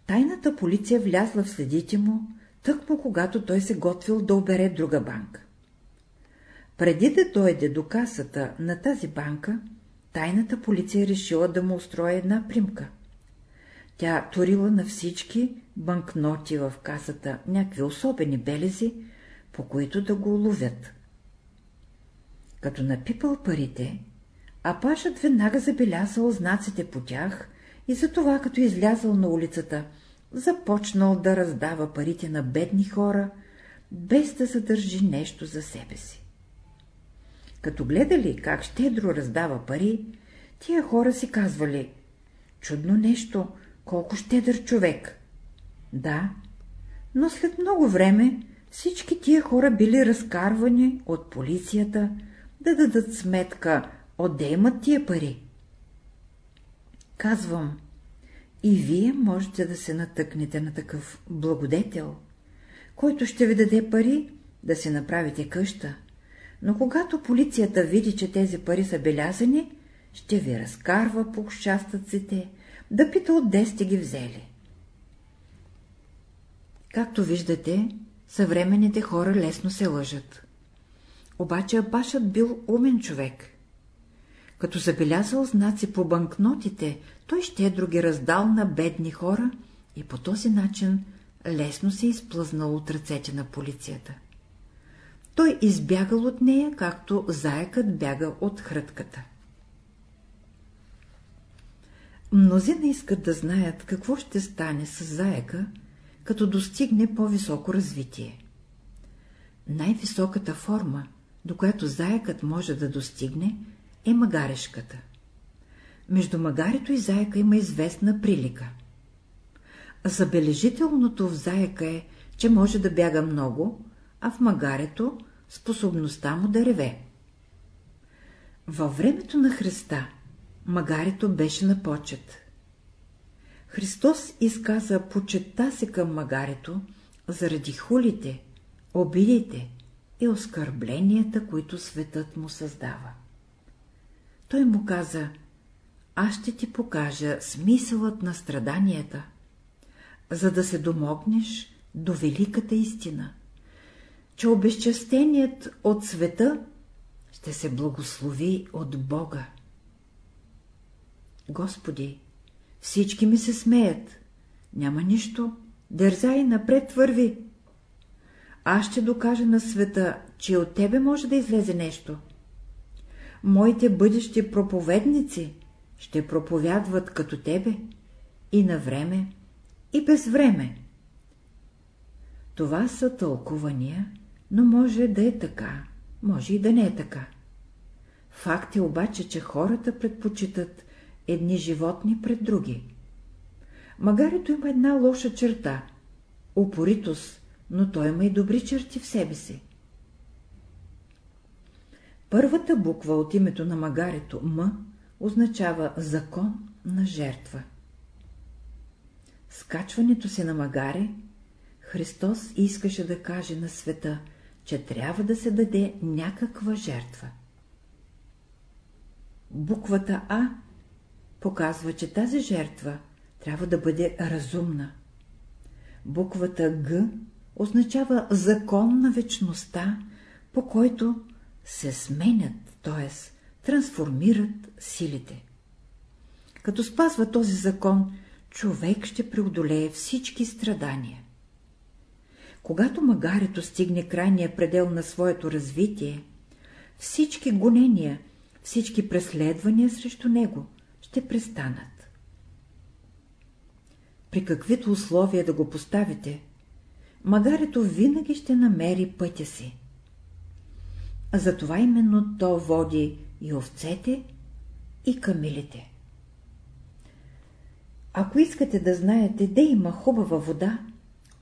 Тайната полиция влязла в следите му, тъкмо когато той се готвил да обере друга банка. Преди да дойде до касата на тази банка, тайната полиция решила да му устрои една примка. Тя турила на всички банкноти в касата някакви особени белези, по които да го ловят. Като напипал парите, Апашът веднага забелязал знаците по тях и затова, като излязъл на улицата, започнал да раздава парите на бедни хора, без да задържи нещо за себе си. Като гледали как щедро раздава пари, тия хора си казвали, чудно нещо, колко щедър човек. Да, но след много време всички тия хора били разкарвани от полицията да дадат сметка, отде имат тия пари. Казвам, и вие можете да се натъкнете на такъв благодетел, който ще ви даде пари да си направите къща, но когато полицията види, че тези пари са белязани, ще ви разкарва по участъците, да пита отде сте ги взели. Както виждате, съвременните хора лесно се лъжат. Обаче Абашът бил умен човек. Като забелязал знаци по банкнотите, той щедро ги раздал на бедни хора и по този начин лесно се изплъзнал от ръцете на полицията. Той избягал от нея, както заекът бяга от хрътката. Мнозина искат да знаят какво ще стане с заека, като достигне по-високо развитие. Най-високата форма, до която заекът може да достигне, е магарешката. Между магарето и заека има известна прилика. Забележителното в заека е, че може да бяга много, а в магарето способността му да реве. Във времето на Христа магарето беше на почет. Христос изказа почетта си към магарето заради хулите, обидите и оскърбленията, които светът му създава. Той му каза, аз ще ти покажа смисълът на страданията, за да се домогнеш до великата истина, че обезчастеният от света ще се благослови от Бога. Господи, всички ми се смеят. Няма нищо. Дързай, напред върви. Аз ще докажа на света, че от тебе може да излезе нещо. Моите бъдещи проповедници ще проповядват като тебе и на време, и без време. Това са тълкувания, но може да е така, може и да не е така. Факт е обаче, че хората предпочитат едни животни пред други. Магарито има една лоша черта – упоритост, но той има и добри черти в себе си. Първата буква от името на магарето М означава закон на жертва. Скачването си на магаре, Христос искаше да каже на света, че трябва да се даде някаква жертва. Буквата А показва, че тази жертва трябва да бъде разумна. Буквата Г означава закон на вечността, по който се сменят, т.е. трансформират силите. Като спазва този закон, човек ще преодолее всички страдания. Когато магарето стигне крайния предел на своето развитие, всички гонения, всички преследвания срещу него ще престанат. При каквито условия да го поставите, магарето винаги ще намери пътя си. А затова именно то води и овцете, и камилите. Ако искате да знаете, де има хубава вода,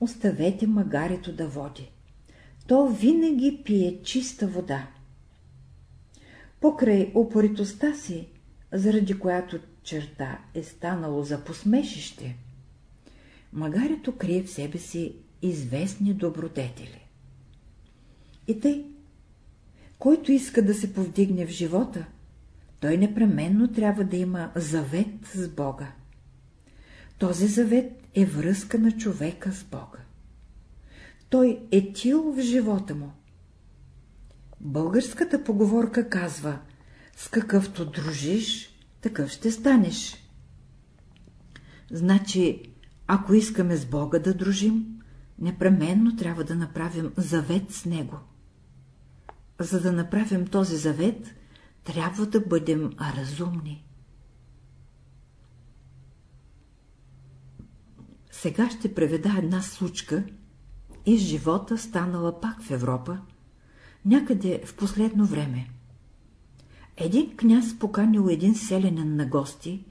оставете магарето да води. То винаги пие чиста вода. Покрай упоритостта си, заради която черта е станало за посмешище, магарето крие в себе си известни добродетели. И тъй, който иска да се повдигне в живота, той непременно трябва да има завет с Бога. Този завет е връзка на човека с Бога. Той е тил в живота му. Българската поговорка казва «С какъвто дружиш, такъв ще станеш». Значи, ако искаме с Бога да дружим, непременно трябва да направим завет с Него. За да направим този завет, трябва да бъдем разумни. Сега ще преведа една случка из живота, станала пак в Европа, някъде в последно време. Един княз поканил един селенен на гости,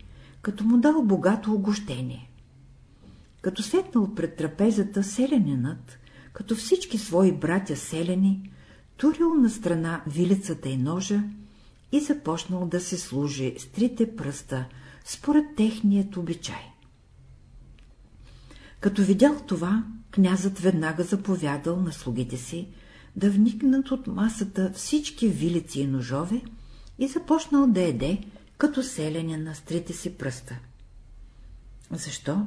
като му дал богато огощение. Като седнал пред трапезата селенинът, като всички свои братя селени, турил на страна вилицата и ножа и започнал да се служи с трите пръста, според техният обичай. Като видял това, князът веднага заповядал на слугите си да вникнат от масата всички вилици и ножове и започнал да еде, като селеня на стрите си пръста. Защо?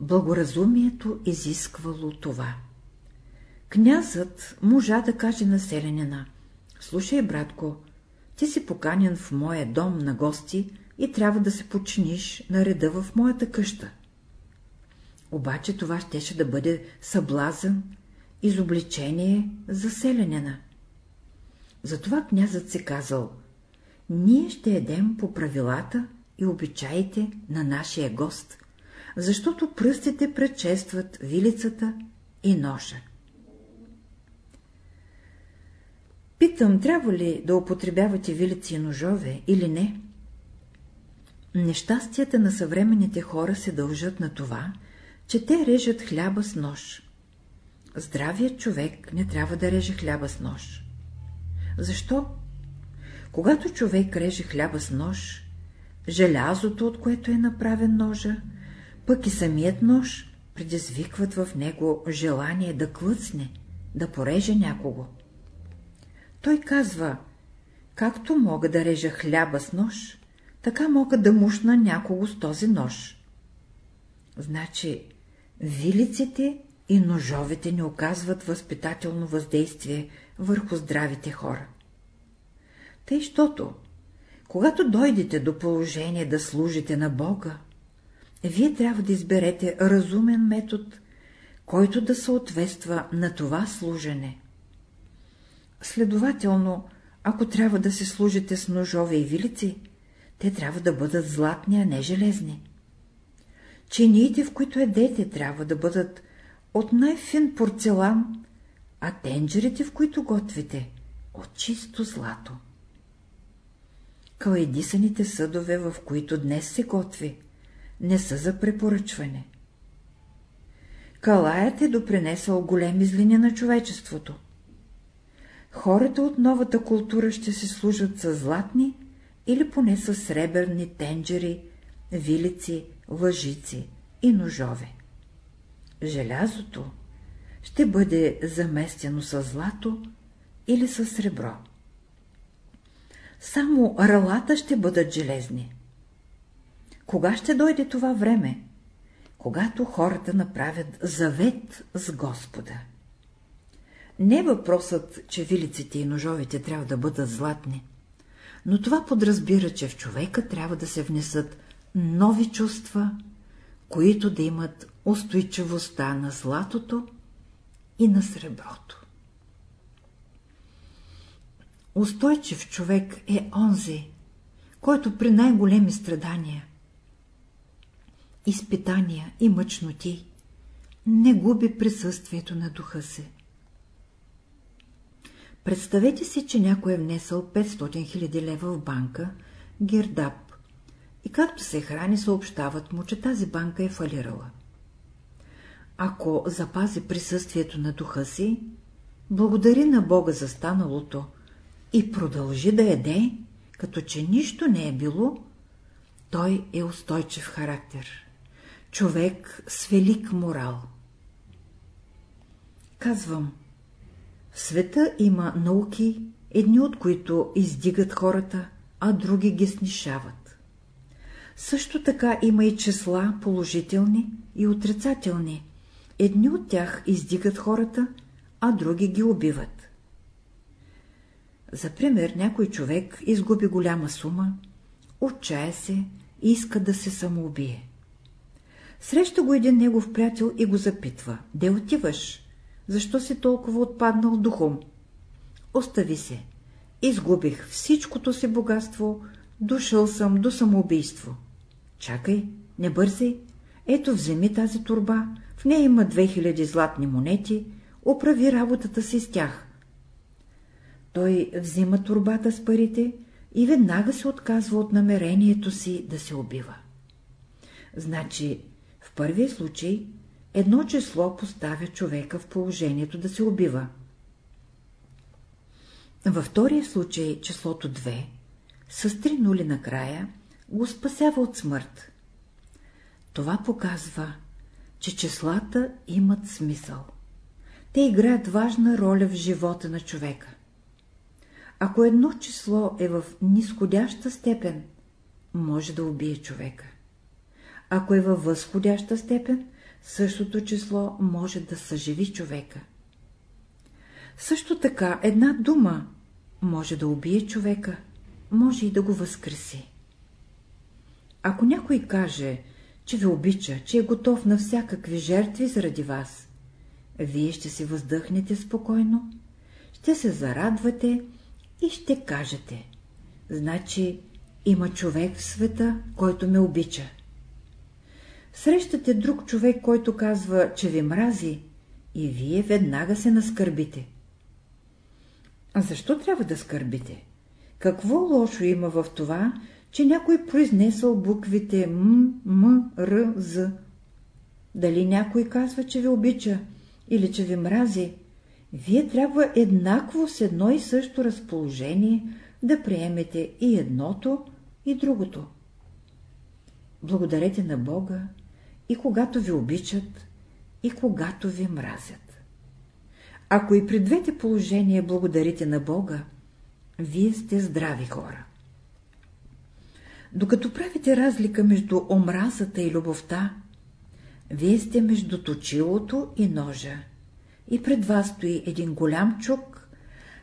Благоразумието изисквало това. Князът можа да каже на селянина, слушай, братко, ти си поканен в моя дом на гости и трябва да се починиш на реда в моята къща. Обаче това щеше да бъде съблазън, изобличение за селянина. Затова князът се казал, ние ще едем по правилата и обичаите на нашия гост, защото пръстите предшестват вилицата и ножа. Питам, трябва ли да употребявате вилици и ножове или не? Нещастията на съвременните хора се дължат на това, че те режат хляба с нож. Здравият човек не трябва да реже хляба с нож. Защо? Когато човек реже хляба с нож, желязото, от което е направен ножа, пък и самият нож предизвикват в него желание да клъцне, да пореже някого. Той казва, както мога да режа хляба с нож, така мога да мушна някого с този нож. Значи, вилиците и ножовете не оказват възпитателно въздействие върху здравите хора. Тъй, щото, когато дойдете до положение да служите на Бога, вие трябва да изберете разумен метод, който да съответства на това служене. Следователно, ако трябва да се служите с ножове и вилици, те трябва да бъдат златни, а не железни. Чиниите, в които едете, трябва да бъдат от най-фин порцелан, а тенджерите, в които готвите, от чисто злато. Калайдисаните съдове, в които днес се готви, не са за препоръчване. Калаят е допринесъл големи злини на човечеството. Хората от новата култура ще се служат с златни или поне с сребърни тенджери, вилици, лъжици и ножове. Желязото ще бъде заместено с злато или с сребро. Само ралата ще бъдат железни. Кога ще дойде това време? Когато хората направят завет с Господа. Не въпросът, че вилиците и ножовете трябва да бъдат златни, но това подразбира, че в човека трябва да се внесат нови чувства, които да имат устойчивостта на златото и на среброто. Устойчив човек е онзи, който при най-големи страдания, изпитания и мъчноти не губи присъствието на духа си. Представете си, че някой е внесъл 500 000 лева в банка, Гердап, и както се храни, съобщават му, че тази банка е фалирала. Ако запази присъствието на духа си, благодари на Бога за станалото и продължи да еде, като че нищо не е било, той е устойчив характер. Човек с велик морал. Казвам, в света има науки, едни от които издигат хората, а други ги снишават. Също така има и числа положителни и отрицателни. Едни от тях издигат хората, а други ги убиват. За пример, някой човек изгуби голяма сума, отчая се и иска да се самоубие. Среща го един негов приятел и го запитва. Де отиваш? Защо си толкова отпаднал духом? Остави се. Изгубих всичкото си богатство, дошъл съм до самоубийство. Чакай, не бързай. Ето вземи тази турба, в нея има 2000 златни монети, оправи работата си с тях. Той взима турбата с парите и веднага се отказва от намерението си да се убива. Значи, в първия случай едно число поставя човека в положението да се убива. Във втория случай числото 2 с три нули накрая го спасява от смърт. Това показва, че числата имат смисъл. Те играят важна роля в живота на човека. Ако едно число е в нисходяща степен, може да убие човека. Ако е във възходяща степен, същото число може да съживи човека. Също така една дума може да убие човека, може и да го възкреси. Ако някой каже, че ви обича, че е готов на всякакви жертви заради вас, вие ще си въздъхнете спокойно, ще се зарадвате и ще кажете, значи има човек в света, който ме обича. Срещате друг човек, който казва, че ви мрази, и вие веднага се наскърбите. А защо трябва да скърбите? Какво лошо има в това, че някой произнесъл буквите М, М, Р, З? Дали някой казва, че ви обича или че ви мрази? Вие трябва еднакво с едно и също разположение да приемете и едното, и другото. благодарете на Бога и когато ви обичат, и когато ви мразят. Ако и при двете положения благодарите на Бога, вие сте здрави хора. Докато правите разлика между омразата и любовта, вие сте между точилото и ножа, и пред вас стои един голям чук,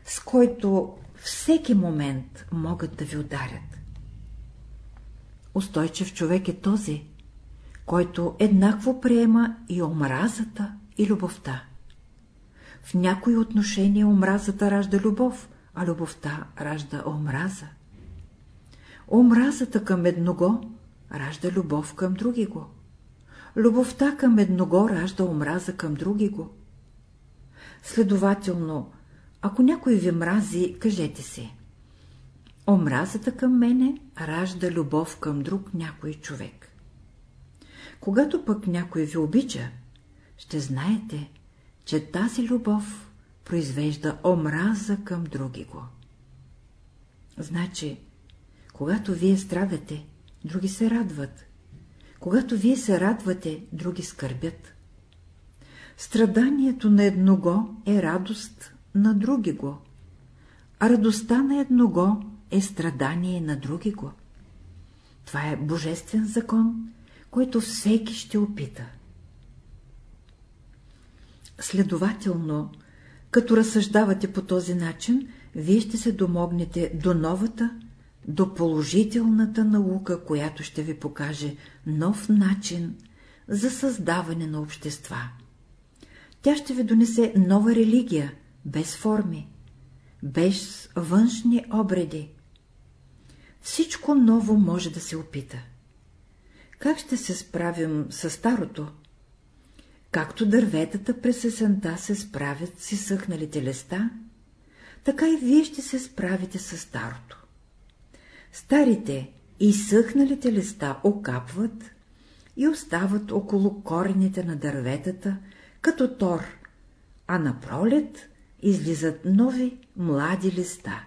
с който всеки момент могат да ви ударят. Устойчив човек е този, който еднакво приема и омразата, и любовта. В някои отношения омразата ражда любов, а любовта ражда омраза. Омразата към едного ражда любов към други го. Любовта към едного ражда омраза към други го. Следователно, ако някой ви мрази, кажете си. Омразата към мене ражда любов към друг някой човек. Когато пък някой ви обича, ще знаете, че тази любов произвежда омраза към други го. Значи, когато вие страдате, други се радват. Когато вие се радвате, други скърбят. Страданието на едного е радост на други го, а радостта на едного е страдание на други го. Това е божествен закон, който всеки ще опита. Следователно, като разсъждавате по този начин, вие ще се домогнете до новата, до положителната наука, която ще ви покаже нов начин за създаване на общества. Тя ще ви донесе нова религия, без форми, без външни обреди. Всичко ново може да се опита. Как ще се справим с старото? Както дърветата през есента се справят с изсъхналите листа, така и вие ще се справите с старото. Старите и съхналите листа окапват и остават около корените на дърветата, като тор, а на пролет излизат нови, млади листа.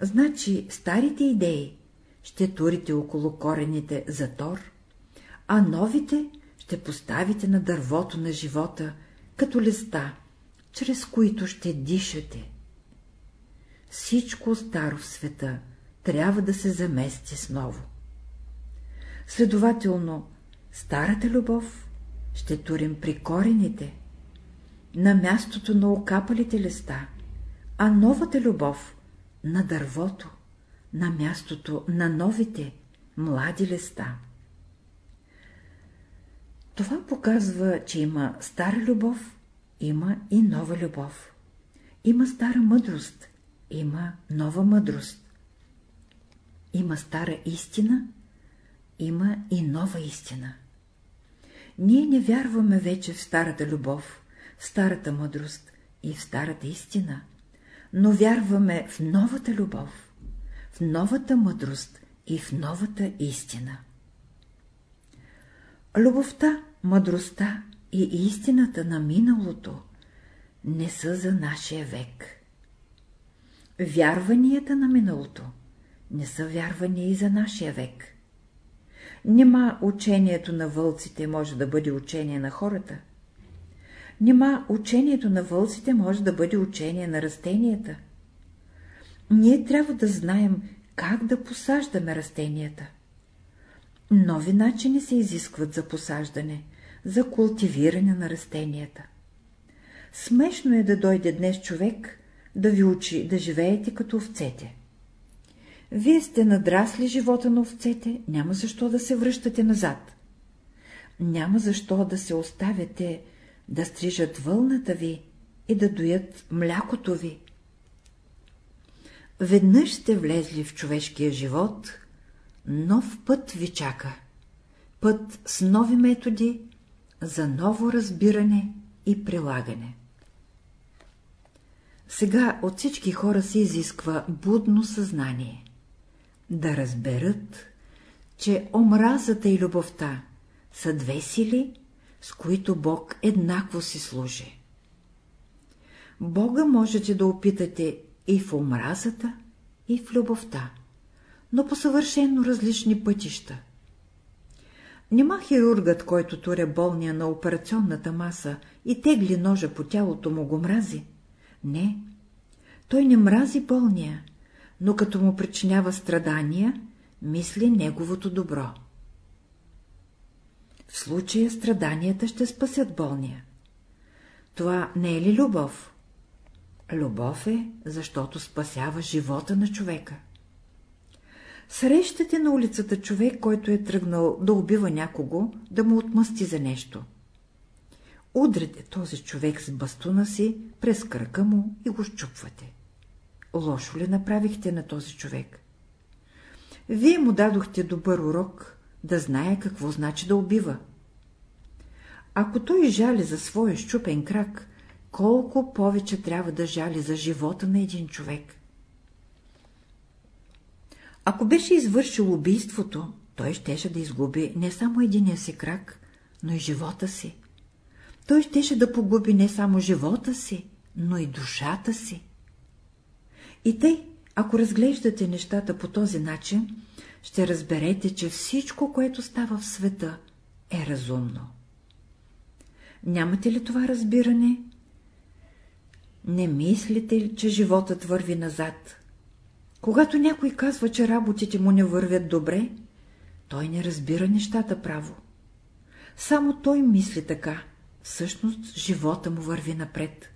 Значи старите идеи ще турите около корените за тор, а новите ще поставите на дървото на живота, като листа, чрез които ще дишате. Всичко старо в света трябва да се замести с ново. Следователно, старата любов ще турим при корените, на мястото на окапалите листа, а новата любов на дървото, на мястото на новите, млади листа. Това показва, че има стара любов, има и нова любов. Има стара мъдрост, има нова мъдрост. Има стара истина, има и нова истина. Ние не вярваме вече в старата любов, в старата мъдрост и в старата истина, но вярваме в новата любов, в новата мъдрост и в новата истина. Любовта, мъдростта и истината на миналото не са за нашия век. Вярванията на миналото не са вярвания и за нашия век. Нема учението на вълците може да бъде учение на хората. Нима учението на вълците може да бъде учение на растенията. Ние трябва да знаем как да посаждаме растенията. Нови начини се изискват за посаждане, за култивиране на растенията. Смешно е да дойде днес човек да ви учи да живеете като овцете. Вие сте надрасли живота на овцете, няма защо да се връщате назад. Няма защо да се оставяте да стрижат вълната ви и да доят млякото ви. Веднъж сте влезли в човешкия живот, нов път ви чака. Път с нови методи за ново разбиране и прилагане. Сега от всички хора се изисква будно съзнание. Да разберат, че омразата и любовта са две сили, с които Бог еднакво си служи. Бога можете да опитате и в омразата, и в любовта, но по съвършенно различни пътища. Нема хирургът, който туре болния на операционната маса и тегли ножа по тялото му го мрази? Не, той не мрази болния, но като му причинява страдания, мисли неговото добро. В случая страданията ще спасят болния. Това не е ли любов? Любов е, защото спасява живота на човека. Срещате на улицата човек, който е тръгнал да убива някого, да му отмъсти за нещо. Удрете този човек с бастуна си през кръка му и го щупвате. Лошо ли направихте на този човек? Вие му дадохте добър урок, да знае какво значи да убива. Ако той жали за своя щупен крак, колко повече трябва да жали за живота на един човек. Ако беше извършил убийството, той щеше да изгуби не само единия си крак, но и живота си. Той щеше да погуби не само живота си, но и душата си. И тъй, ако разглеждате нещата по този начин, ще разберете, че всичко, което става в света, е разумно. Нямате ли това разбиране? Не мислите ли, че животът върви назад? Когато някой казва, че работите му не вървят добре, той не разбира нещата право. Само той мисли така, всъщност живота му върви напред.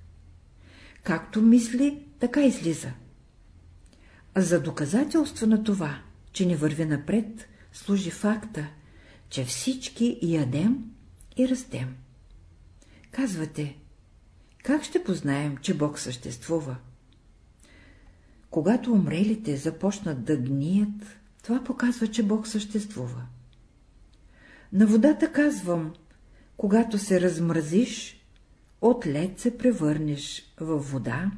Както мисли, така излиза. За доказателство на това, че не върви напред, служи факта, че всички ядем и растем. Казвате, как ще познаем, че Бог съществува? Когато умрелите започнат да гният, това показва, че Бог съществува. На водата казвам, когато се размразиш, от лед се превърнеш в вода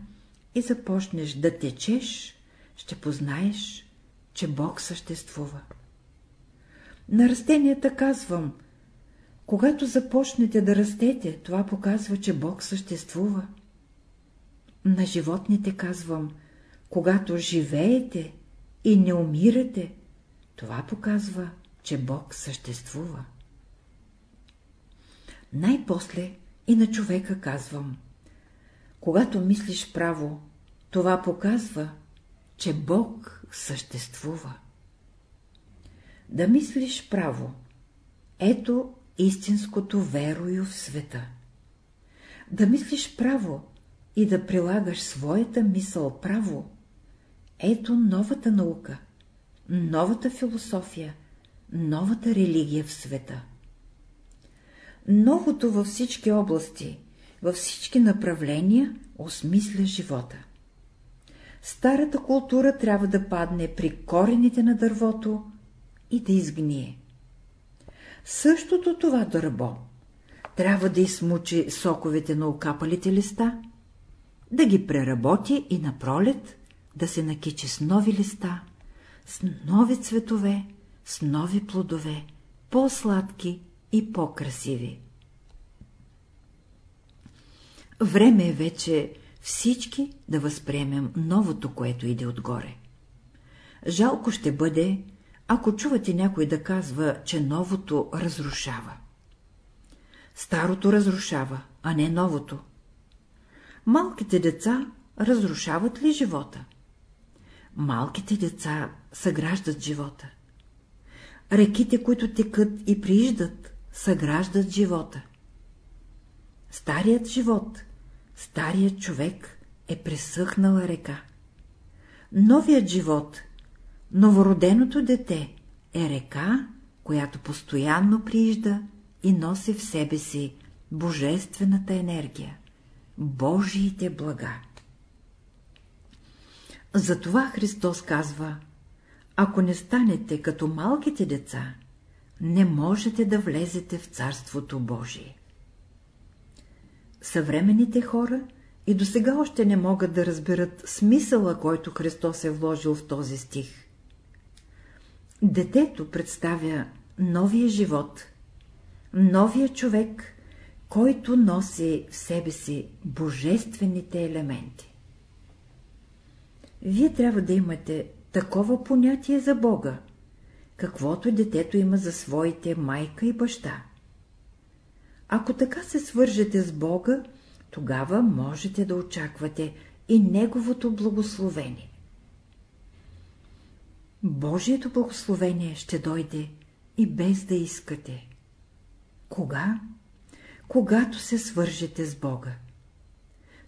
и започнеш да течеш, ще познаеш, че Бог съществува. На растенията казвам, когато започнете да растете, това показва, че Бог съществува. На животните казвам, когато живеете и не умирате, това показва, че Бог съществува. Най-после и на човека казвам, когато мислиш право, това показва, че Бог съществува. Да мислиш право. Ето истинското верою в света. Да мислиш право и да прилагаш своята мисъл право. Ето новата наука, новата философия, новата религия в света. Новото във всички области, във всички направления осмисля живота. Старата култура трябва да падне при корените на дървото и да изгние. Същото това дърбо трябва да измучи соковете на окапалите листа, да ги преработи и на пролет да се накичи с нови листа, с нови цветове, с нови плодове, по-сладки и по-красиви. Време е вече всички да възприемем новото, което иде отгоре. Жалко ще бъде, ако чувате някой да казва, че новото разрушава. Старото разрушава, а не новото. Малките деца разрушават ли живота? Малките деца съграждат живота. Реките, които текат и прииждат, съграждат живота. Старият живот Старият човек е пресъхнала река. Новият живот, новороденото дете е река, която постоянно приижда и носи в себе си божествената енергия, Божиите блага. Затова Христос казва, ако не станете като малките деца, не можете да влезете в Царството Божие съвременните хора и до сега още не могат да разберат смисъла, който Христос е вложил в този стих. Детето представя новия живот, новия човек, който носи в себе си божествените елементи. Вие трябва да имате такова понятие за Бога, каквото детето има за своите майка и баща. Ако така се свържете с Бога, тогава можете да очаквате и Неговото благословение. Божието благословение ще дойде и без да искате. Кога? Когато се свържете с Бога.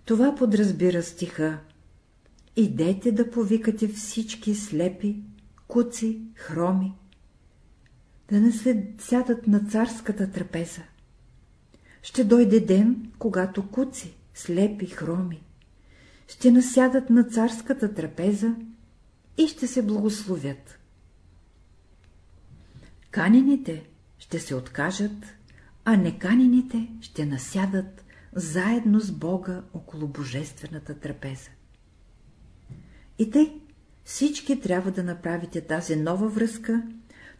Това подразбира стиха Идете да повикате всички слепи, куци, хроми, да не се сядат на царската трапеза. Ще дойде ден, когато куци, слепи, хроми, ще насядат на царската трапеза и ще се благословят. Канените ще се откажат, а неканените ще насядат заедно с Бога около Божествената трапеза. И тъй всички трябва да направите тази нова връзка,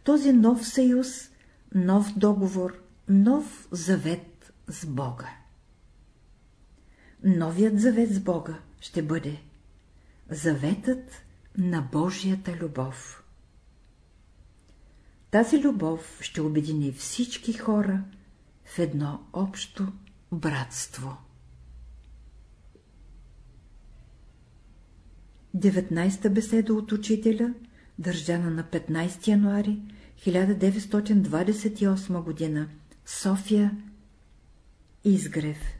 този нов съюз, нов договор, нов завет с Бога. Новият завет с Бога ще бъде заветът на Божията любов. Тази любов ще обедини всички хора в едно общо братство. 19-та беседа от учителя, държана на 15 януари 1928 г. София, Изгрев